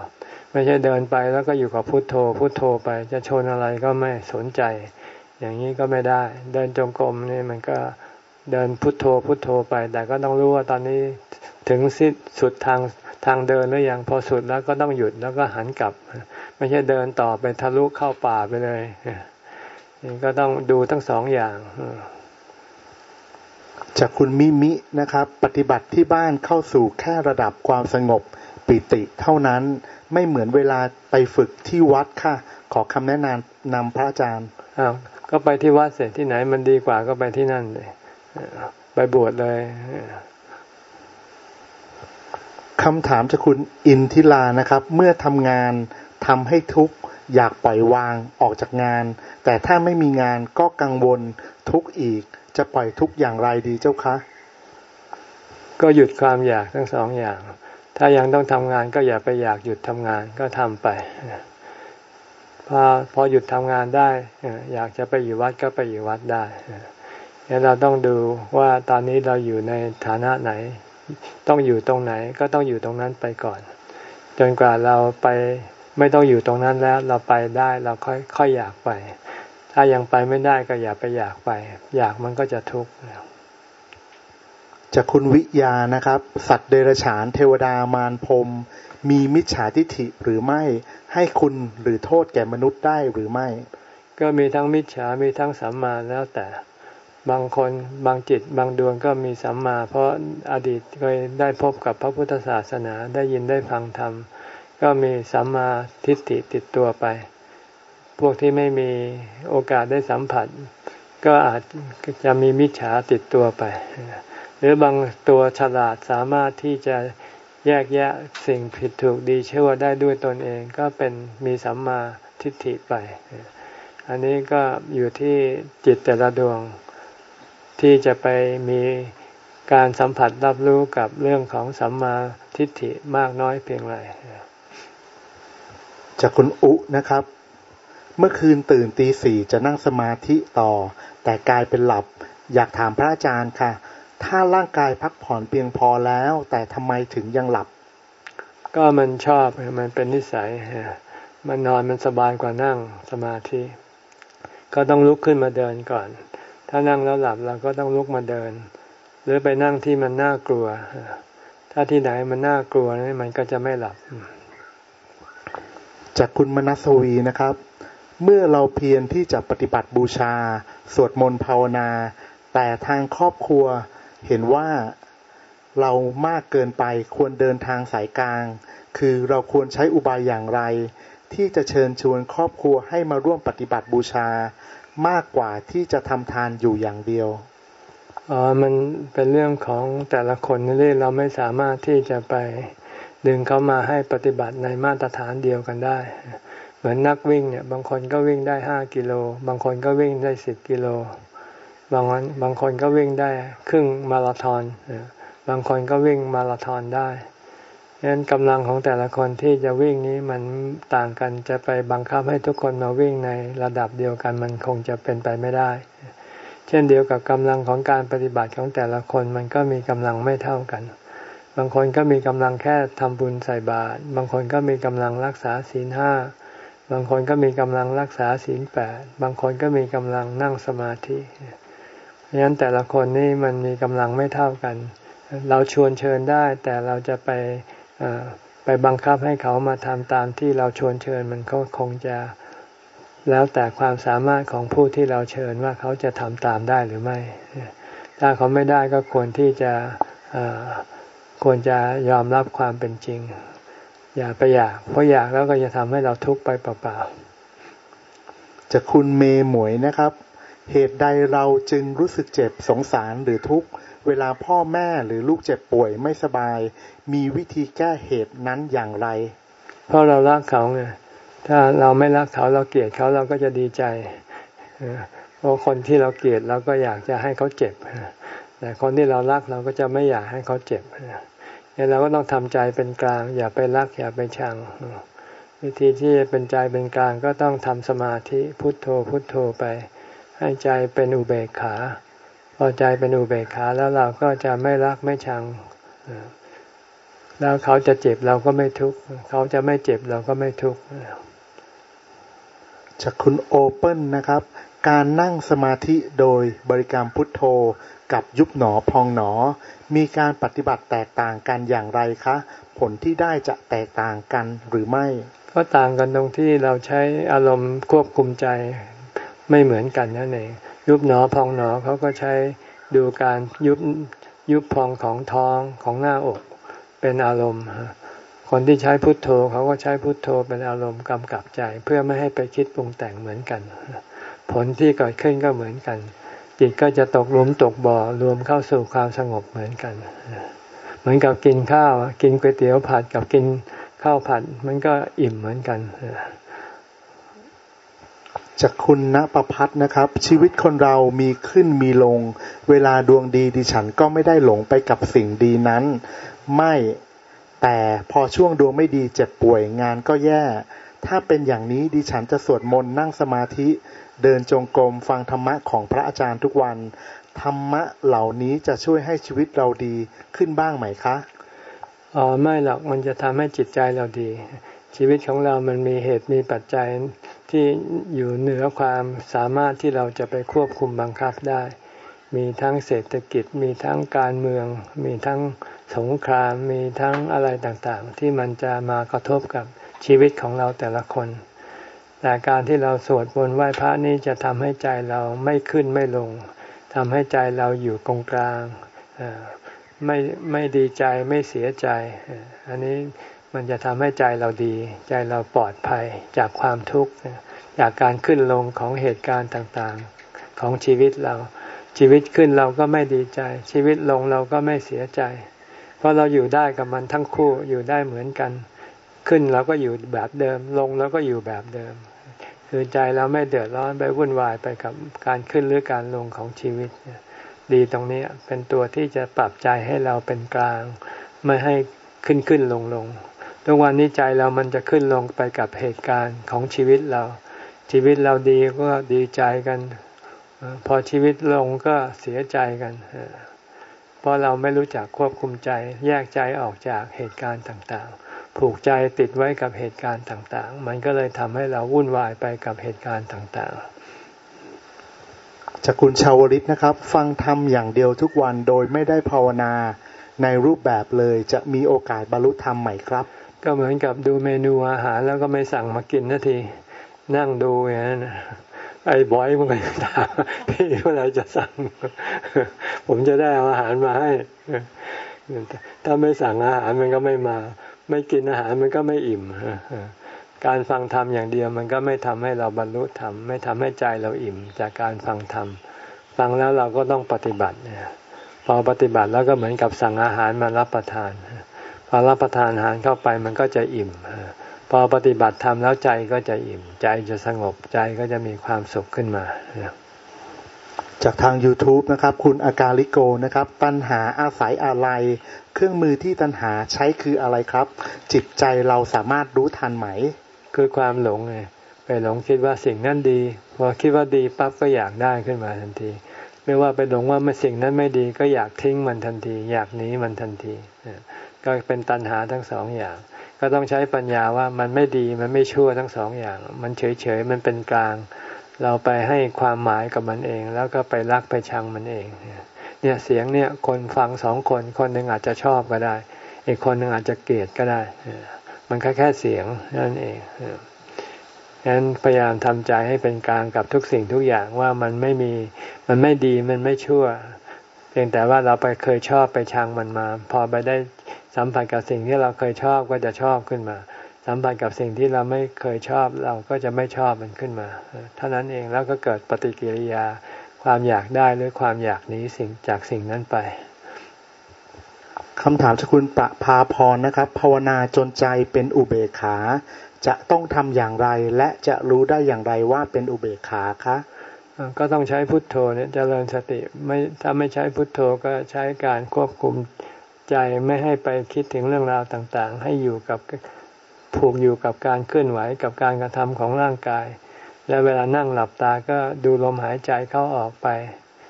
ไม่ใช่เดินไปแล้วก็อยู่กับพุทโธ พุทโธไปจะชนอะไรก็ไม่สนใจ อย่างนี้ก็ไม่ได้ เดินจงกรมนี่มันก็เดินพุทโธพุทโธไป แต่ก็ต้องรู้ว่าตอนนี้ถึงสิ้นสุดทางทางเดินหรือยังพอสุดแล้วก็ต้องหยุดแล้วก็หันกลับ ไม่ใช่เดินต่อไปทะลุเข้าป่าไปเลย ก็ต้องดูทั้งสองอย่างจากคุณมิมินะครับ ปฏิบัติที่บ้านเข้าสู่แค่ระดับความสงบปิติเท่านั้นไม่เหมือนเวลาไปฝึกที่วัดค่ะ ขอคำแนะนำนำพระอาจารย์อ้าวก็ไปที่วัดเสร็จที่ไหนมันดีกว่าก็ไปที่นั่นเลยไปบวชเลยคำถามจากคุณอินทิลานะครับ เมื่อทำงานทำให้ทุกข์ อยากปล่อยวางออกจากงาน แต่ถ้าไม่มีงานก็กังวลทุกข์อีก จะปล่อยทุกข์อย่างไรดีเจ้าคะ ก็หยุดความอยากทั้งสองอย่าง ถ้ายังต้องทำงานก็อย่าไปอยากหยุดทำงานก็ทำไปพอพอหยุดทำงานได้ อยากจะไปอยู่วัดก็ไปอยู่วัดได้เนี่ยเราต้องดูว่าตอนนี้เราอยู่ในฐานะไหน ต้องอยู่ตรงไหนก็ต้องอยู่ตรงนั้นไปก่อน จนกว่าเราไป ไม่ต้องอยู่ตรงนั้นแล้วเราไปได้เราค่อยค่อยอยากไป ถ้ายังไปไม่ได้ก็อย่าไปอยากไป อยากมันก็จะทุกข์จากคุณวิยานะครับ สัตว์เดรัจฉานเทวดามารพรมมีมิจฉาทิฐิหรือไม่ให้คุณหรือโทษแก่มนุษย์ได้หรือไม่ ก็มีทั้งมิจฉามีทั้งสัมมาแล้วแต่บางคนบางจิตบางดวงก็มีสัมมา เพราะอดีตเคยได้พบกับพระพุทธศาสนาได้ยินได้ฟังธรรม ก็มีสัมมาทิฏฐิติดตัวไป พวกที่ไม่มีโอกาสได้สัมผัส ก็อาจจะมีมิจฉาติดตัวไป หรือบางตัวฉลาดสามารถที่จะแยกแยะสิ่งผิดถูกดีชั่วได้ด้วยตนเองก็เป็นมีสัมมาทิฏฐิไป อันนี้ก็อยู่ที่จิตแต่ละดวงที่จะไปมีการสัมผัสรับรู้กับเรื่องของสัมมาทิฏฐิมากน้อยเพียงไร จากคุณอุนะครับ เมื่อคืนตื่นตีสี่จะนั่งสมาธิต่อ แต่กลายเป็นหลับ อยากถามพระอาจารย์ค่ะ ถ้าร่างกายพักผ่อนเพียงพอแล้ว แต่ทำไมถึงยังหลับ ก็มันชอบมันเป็นนิสัยมันนอนมันสบายกว่านั่งสมาธิ ก็ต้องลุกขึ้นมาเดินก่อน ถ้านั่งแล้วหลับเราก็ต้องลุกมาเดิน หรือไปนั่งที่มันน่ากลัว ถ้าที่ไหนมันน่ากลัวนี่มันก็จะไม่หลับ จากคุณมนัสวีนะครับ เมื่อเราเพียรที่จะปฏิบัติบูชา สวดมนต์ภาวนา แต่ทางครอบครัวเห็นว่าเรามากเกินไปควรเดินทางสายกลาง คือเราควรใช้อุบายอย่างไร ที่จะเชิญชวนครอบครัวให้มาร่วมปฏิบัติบูชา มากกว่าที่จะทำทานอยู่อย่างเดียวอ๋อมันเป็นเรื่องของแต่ละคนนี่เราไม่สามารถที่จะไป ดึงเขามาให้ปฏิบัติในมาตรฐานเดียวกันได้ เหมือนนักวิ่งเนี่ย บางคนก็วิ่งได้ห้ากิโล บางคนก็วิ่งได้สิบกิโล บางวันบางคนก็วิ่งได้ครึ่งมาราธอนบางคนก็วิ่งมาราธอนได้ฉะนั้นกำลังของแต่ละคนที่จะวิ่งนี้มันต่างกันจะไปบังคับให้ทุกคนมาวิ่งในระดับเดียวกันมันคงจะเป็นไปไม่ได้ เช่นเดียวกับกำลังของการปฏิบัติของแต่ละคนมันก็มีกำลังไม่เท่ากัน บางคนก็มีกำลังแค่ทำบุญใส่บาตรบางคนก็มีกำลังรักษาศีลห้าบางคนก็มีกำลังรักษาศีลแปดบางคนก็มีกำลังนั่งสมาธิเพราะฉะนั้นแต่ละคนนี่มันมีกำลังไม่เท่ากัน เราชวนเชิญได้ แต่เราจะไปไปบังคับให้เขามาทำตามที่เราชวนเชิญมันก็คงจะแล้วแต่ความสามารถของผู้ที่เราเชิญว่าเขาจะทำตามได้หรือไม่ ถ้าเขาไม่ได้ก็ควรที่จะ ควรจะยอมรับความเป็นจริง อย่าไปอยาก เพราะอยากแล้วก็จะทำให้เราทุกข์ไปเปล่าๆจะคุณเมหมวยนะครับ เหตุใดเราจึงรู้สึกเจ็บสงสารหรือทุกข์เวลาพ่อแม่หรือลูกเจ็บป่วยไม่สบาย มีวิธีแก้เหตุนั้นอย่างไร เพราะเรารักเขาไงถ้าเราไม่รักเขาเราเกลียดเขาเราก็จะดีใจเพราะคนที่เราเกลียดเราก็อยากจะให้เขาเจ็บ แต่คนที่เรารักเราก็จะไม่อยากให้เขาเจ็บเนี่ยเราก็ต้องทำใจเป็นกลาง อย่าไปรักอย่าไปชัง วิธีที่เป็นใจเป็นกลางก็ต้องทำสมาธิพุทโธพุทโธไป ให้ใจเป็นอุเบกขา พอใจเป็นอุเบกขาแล้วเราก็จะไม่รักไม่ชังแล้วเขาจะเจ็บเราก็ไม่ทุกข์เขาจะไม่เจ็บเราก็ไม่ทุกข์จากคุณโอเปิลนะครับ การนั่งสมาธิโดยบริกรรมพุทโธ กับยุบหนอพองหนอ มีการปฏิบัติแตกต่างกันอย่างไรคะ ผลที่ได้จะแตกต่างกันหรือไม่ ก็ต่างกันตรงที่เราใช้อารมณ์ควบคุมใจไม่เหมือนกันนั่นเองยุบหนอพองหนอเขาก็ใช้ดูการยุบยุบพองของท้องของหน้าอกเป็นอารมณ์ คนที่ใช้พุทโธเขาก็ใช้พุทโธเป็นอารมณ์กำกับใจ เพื่อไม่ให้ไปคิดปรุงแต่งเหมือนกัน ผลที่เกิดขึ้นก็เหมือนกัน จิตก็จะตกหลุมตกบ่อรวมเข้าสู่ความสงบเหมือนกัน เหมือนกับกินข้าว กินก๋วยเตี๋ยวผัดกับกินข้าวผัด มันก็อิ่มเหมือนกันจากคุณณประพัฒนะครับ ชีวิตคนเรามีขึ้นมีลง เวลาดวงดีดิฉันก็ไม่ได้หลงไปกับสิ่งดีนั้น ไม่แต่พอช่วงดวงไม่ดีเจ็บป่วยงานก็แย่ ถ้าเป็นอย่างนี้ดิฉันจะสวดมนต์นั่งสมาธิ เดินจงกรมฟังธรรมะของพระอาจารย์ทุกวัน ธรรมะเหล่านี้จะช่วยให้ชีวิตเราดีขึ้นบ้างไหมคะอ๋อไม่หรอกมันจะทำให้จิตใจเราดี ชีวิตของเรามันมีเหตุมีปัจจัยที่อยู่เหนือความสามารถที่เราจะไปควบคุมบังคับได้ มีทั้งเศรษฐกิจ มีทั้งการเมือง มีทั้งสงคราม มีทั้งอะไรต่างๆ ที่มันจะมากระทบกับชีวิตของเราแต่ละคน แต่การที่เราสวดมนต์ไหว้พระนี้จะทำให้ใจเราไม่ขึ้นไม่ลงทำให้ใจเราอยู่ตรงกลางไม่ไม่ดีใจไม่เสียใจ อันนี้มันจะทำให้ใจเราดี ใจเราปลอดภัยจากความทุกข์จากการขึ้นลงของเหตุการณ์ต่างๆของชีวิตเรา ชีวิตขึ้นเราก็ไม่ดีใจ ชีวิตลงเราก็ไม่เสียใจ เพราะเราอยู่ได้กับมันทั้งคู่อยู่ได้เหมือนกัน ขึ้นเราก็อยู่แบบเดิม ลงเราก็อยู่แบบเดิม คือใจเราไม่เดือดร้อนไปวุ่นวายไปกับการขึ้นหรือการลงของชีวิต ดีตรงนี้เป็นตัวที่จะปรับใจให้เราเป็นกลาง ไม่ให้ขึ้นขึ้นลงลงทุกวันนี้ใจเรามันจะขึ้นลงไปกับเหตุการณ์ของชีวิตเรา ชีวิตเราดีก็ดีใจกัน พอชีวิตลงก็เสียใจกัน เพราะเราไม่รู้จักควบคุมใจ แยกใจออกจากเหตุการณ์ต่างๆ ผูกใจติดไว้กับเหตุการณ์ต่างๆ มันก็เลยทำให้เราวุ่นวายไปกับเหตุการณ์ต่างๆจากคุณชาวริตนะครับ ฟังธรรมอย่างเดียวทุกวันโดยไม่ได้ภาวนาในรูปแบบเลยจะมีโอกาสบรรลุธรรมไหมครับ ก็เหมือนกับดูเมนูอาหารแล้วก็ไม่สั่งมากินนาที นั่งดูอย่างนั้นไอ้บอยมันก็ถามพี่เมื่อไรจะสั่ง ผมจะได้เอาอาหารมาให้ถ้าไม่สั่งอาหารมันก็ไม่มา ไม่กินอาหารมันก็ไม่อิ่มการฟังธรรมอย่างเดียวมันก็ไม่ทำให้เราบรรลุธรรมไม่ทำให้ใจเราอิ่ม จากการฟังธรรมฟังแล้วเราก็ต้องปฏิบัติพอปฏิบัติแล้วก็เหมือนกับสั่งอาหารมารับประทานพอรับประทานอาหารเข้าไปมันก็จะอิ่มพอปฏิบัติทำแล้วใจก็จะอิ่ม ใจจะสงบใจก็จะมีความสุขขึ้นมา จากทาง YouTube นะครับ คุณอากาลิโกนะครับ ตัณหาอาศัยอะไร เครื่องมือที่ตัณหาใช้คืออะไรครับ จิตใจเราสามารถรู้ทันไหม คือความหลงไงไปหลงคิดว่าสิ่งนั้นดี พอคิดว่าดีปั๊บก็อยากได้ขึ้นมาทันที ไม่ว่าไปหลงว่ามันสิ่งนั้นไม่ดีก็อยากทิ้งมันทันที อยากหนีมันทันทีก็เป็นตัณหาทั้งสองอย่าง ก็ต้องใช้ปัญญาว่ามันไม่ดีมันไม่ชั่วทั้งสองอย่าง มันเฉยเฉยมันเป็นกลาง เราไปให้ความหมายกับมันเอง แล้วก็ไปรักไปชังมันเอง เนี่ยเสียงเนี่ยคนฟังสองคนคนหนึ่งอาจจะชอบก็ได้ อีกคนหนึ่งอาจจะเกลียดก็ได้ มันแค่แค่เสียงนั่นเองฉะนั้นพยายามทำใจให้เป็นกลางกับทุกสิ่งทุกอย่างว่ามันไม่มีมันไม่ดีมันไม่ชั่ว เพียงแต่ว่าเราไปเคยชอบไปชังมันมา พอไปได้สัมผัสกับสิ่งที่เราเคยชอบก็จะชอบขึ้นมา สัมผัสกับสิ่งที่เราไม่เคยชอบเราก็จะไม่ชอบมันขึ้นมาเท่านั้นเองแล้วก็เกิดปฏิกิริยาความอยากได้หรือความอยากหนีสิ่งจากสิ่งนั้นไปคำถามจากคุณประภาพรนะครับ ภาวนาจนใจเป็นอุเบกขา จะต้องทำอย่างไรและจะรู้ได้อย่างไรว่าเป็นอุเบกขาคะก็ต้องใช้พุทโธเนี่ยจเจริญสติไม่ถ้าไม่ใช้พุทโธก็ใช้การควบคุมใจไม่ให้ไปคิดถึงเรื่องราวต่างๆ ให้อยู่กับ ผูกอยู่กับการเคลื่อนไหวกับการกระทำของร่างกาย และเวลานั่งหลับตาก็ดูลมหายใจเข้าออกไป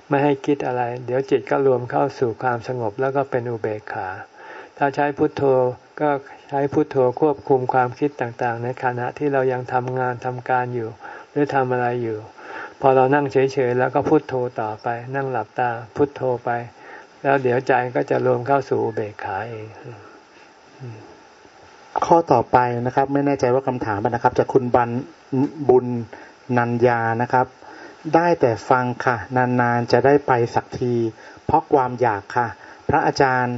ไม่ให้คิดอะไร เดี๋ยวจิตก็รวมเข้าสู่ความสงบแล้วก็เป็นอุเบกขา ถ้าใช้พุทโธก็ใช้พุทโธควบคุมความคิดต่างๆ ในขณะที่เรายังทำงานทำการอยู่ หรือทำอะไรอยู่ พอเรานั่งเฉยๆแล้วก็พุทโธต่อไป นั่งหลับตาพุทโธไป แล้วเดี๋ยวใจก็จะรวมเข้าสู่อุเบกขาเอง ข้อต่อไปนะครับ ไม่แน่ใจว่าคำถามนะครับจากคุณบันบุญนันยานะครับ ได้แต่ฟังค่ะ นานๆจะได้ไปสักที เพราะความอยากค่ะ พระอาจารย์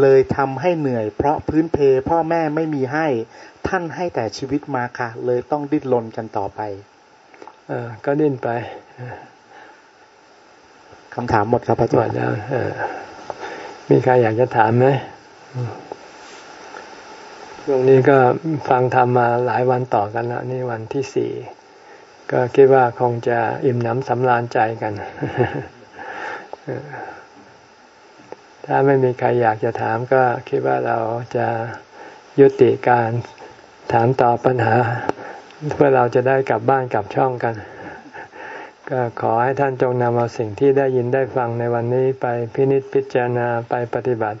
เลยทำให้เหนื่อย เพราะพื้นเพพ่อแม่ไม่มีให้ท่านให้แต่ชีวิตมาค่ะ เลยต้องดิ้นรนกันต่อไป เออก็ดิ้นไปคำถามหมดครับอาจารย์แล้วมีใครอยากจะถามไหม ช่วงนี้ก็ฟังธรรมมาหลายวันต่อกันแล้วนี่วันที่สี่ก็คิดว่าคงจะอิ่มน้ำสำราญใจกัน ถ้าไม่มีใครอยากจะถามก็คิดว่าเราจะยุติการถามตอบปัญหา เพื่อเราจะได้กลับบ้านกลับช่องกัน ก็ขอให้ท่านจงนำเอาสิ่งที่ได้ยินได้ฟังในวันนี้ไปพินิจพิจารณาไปปฏิบัติ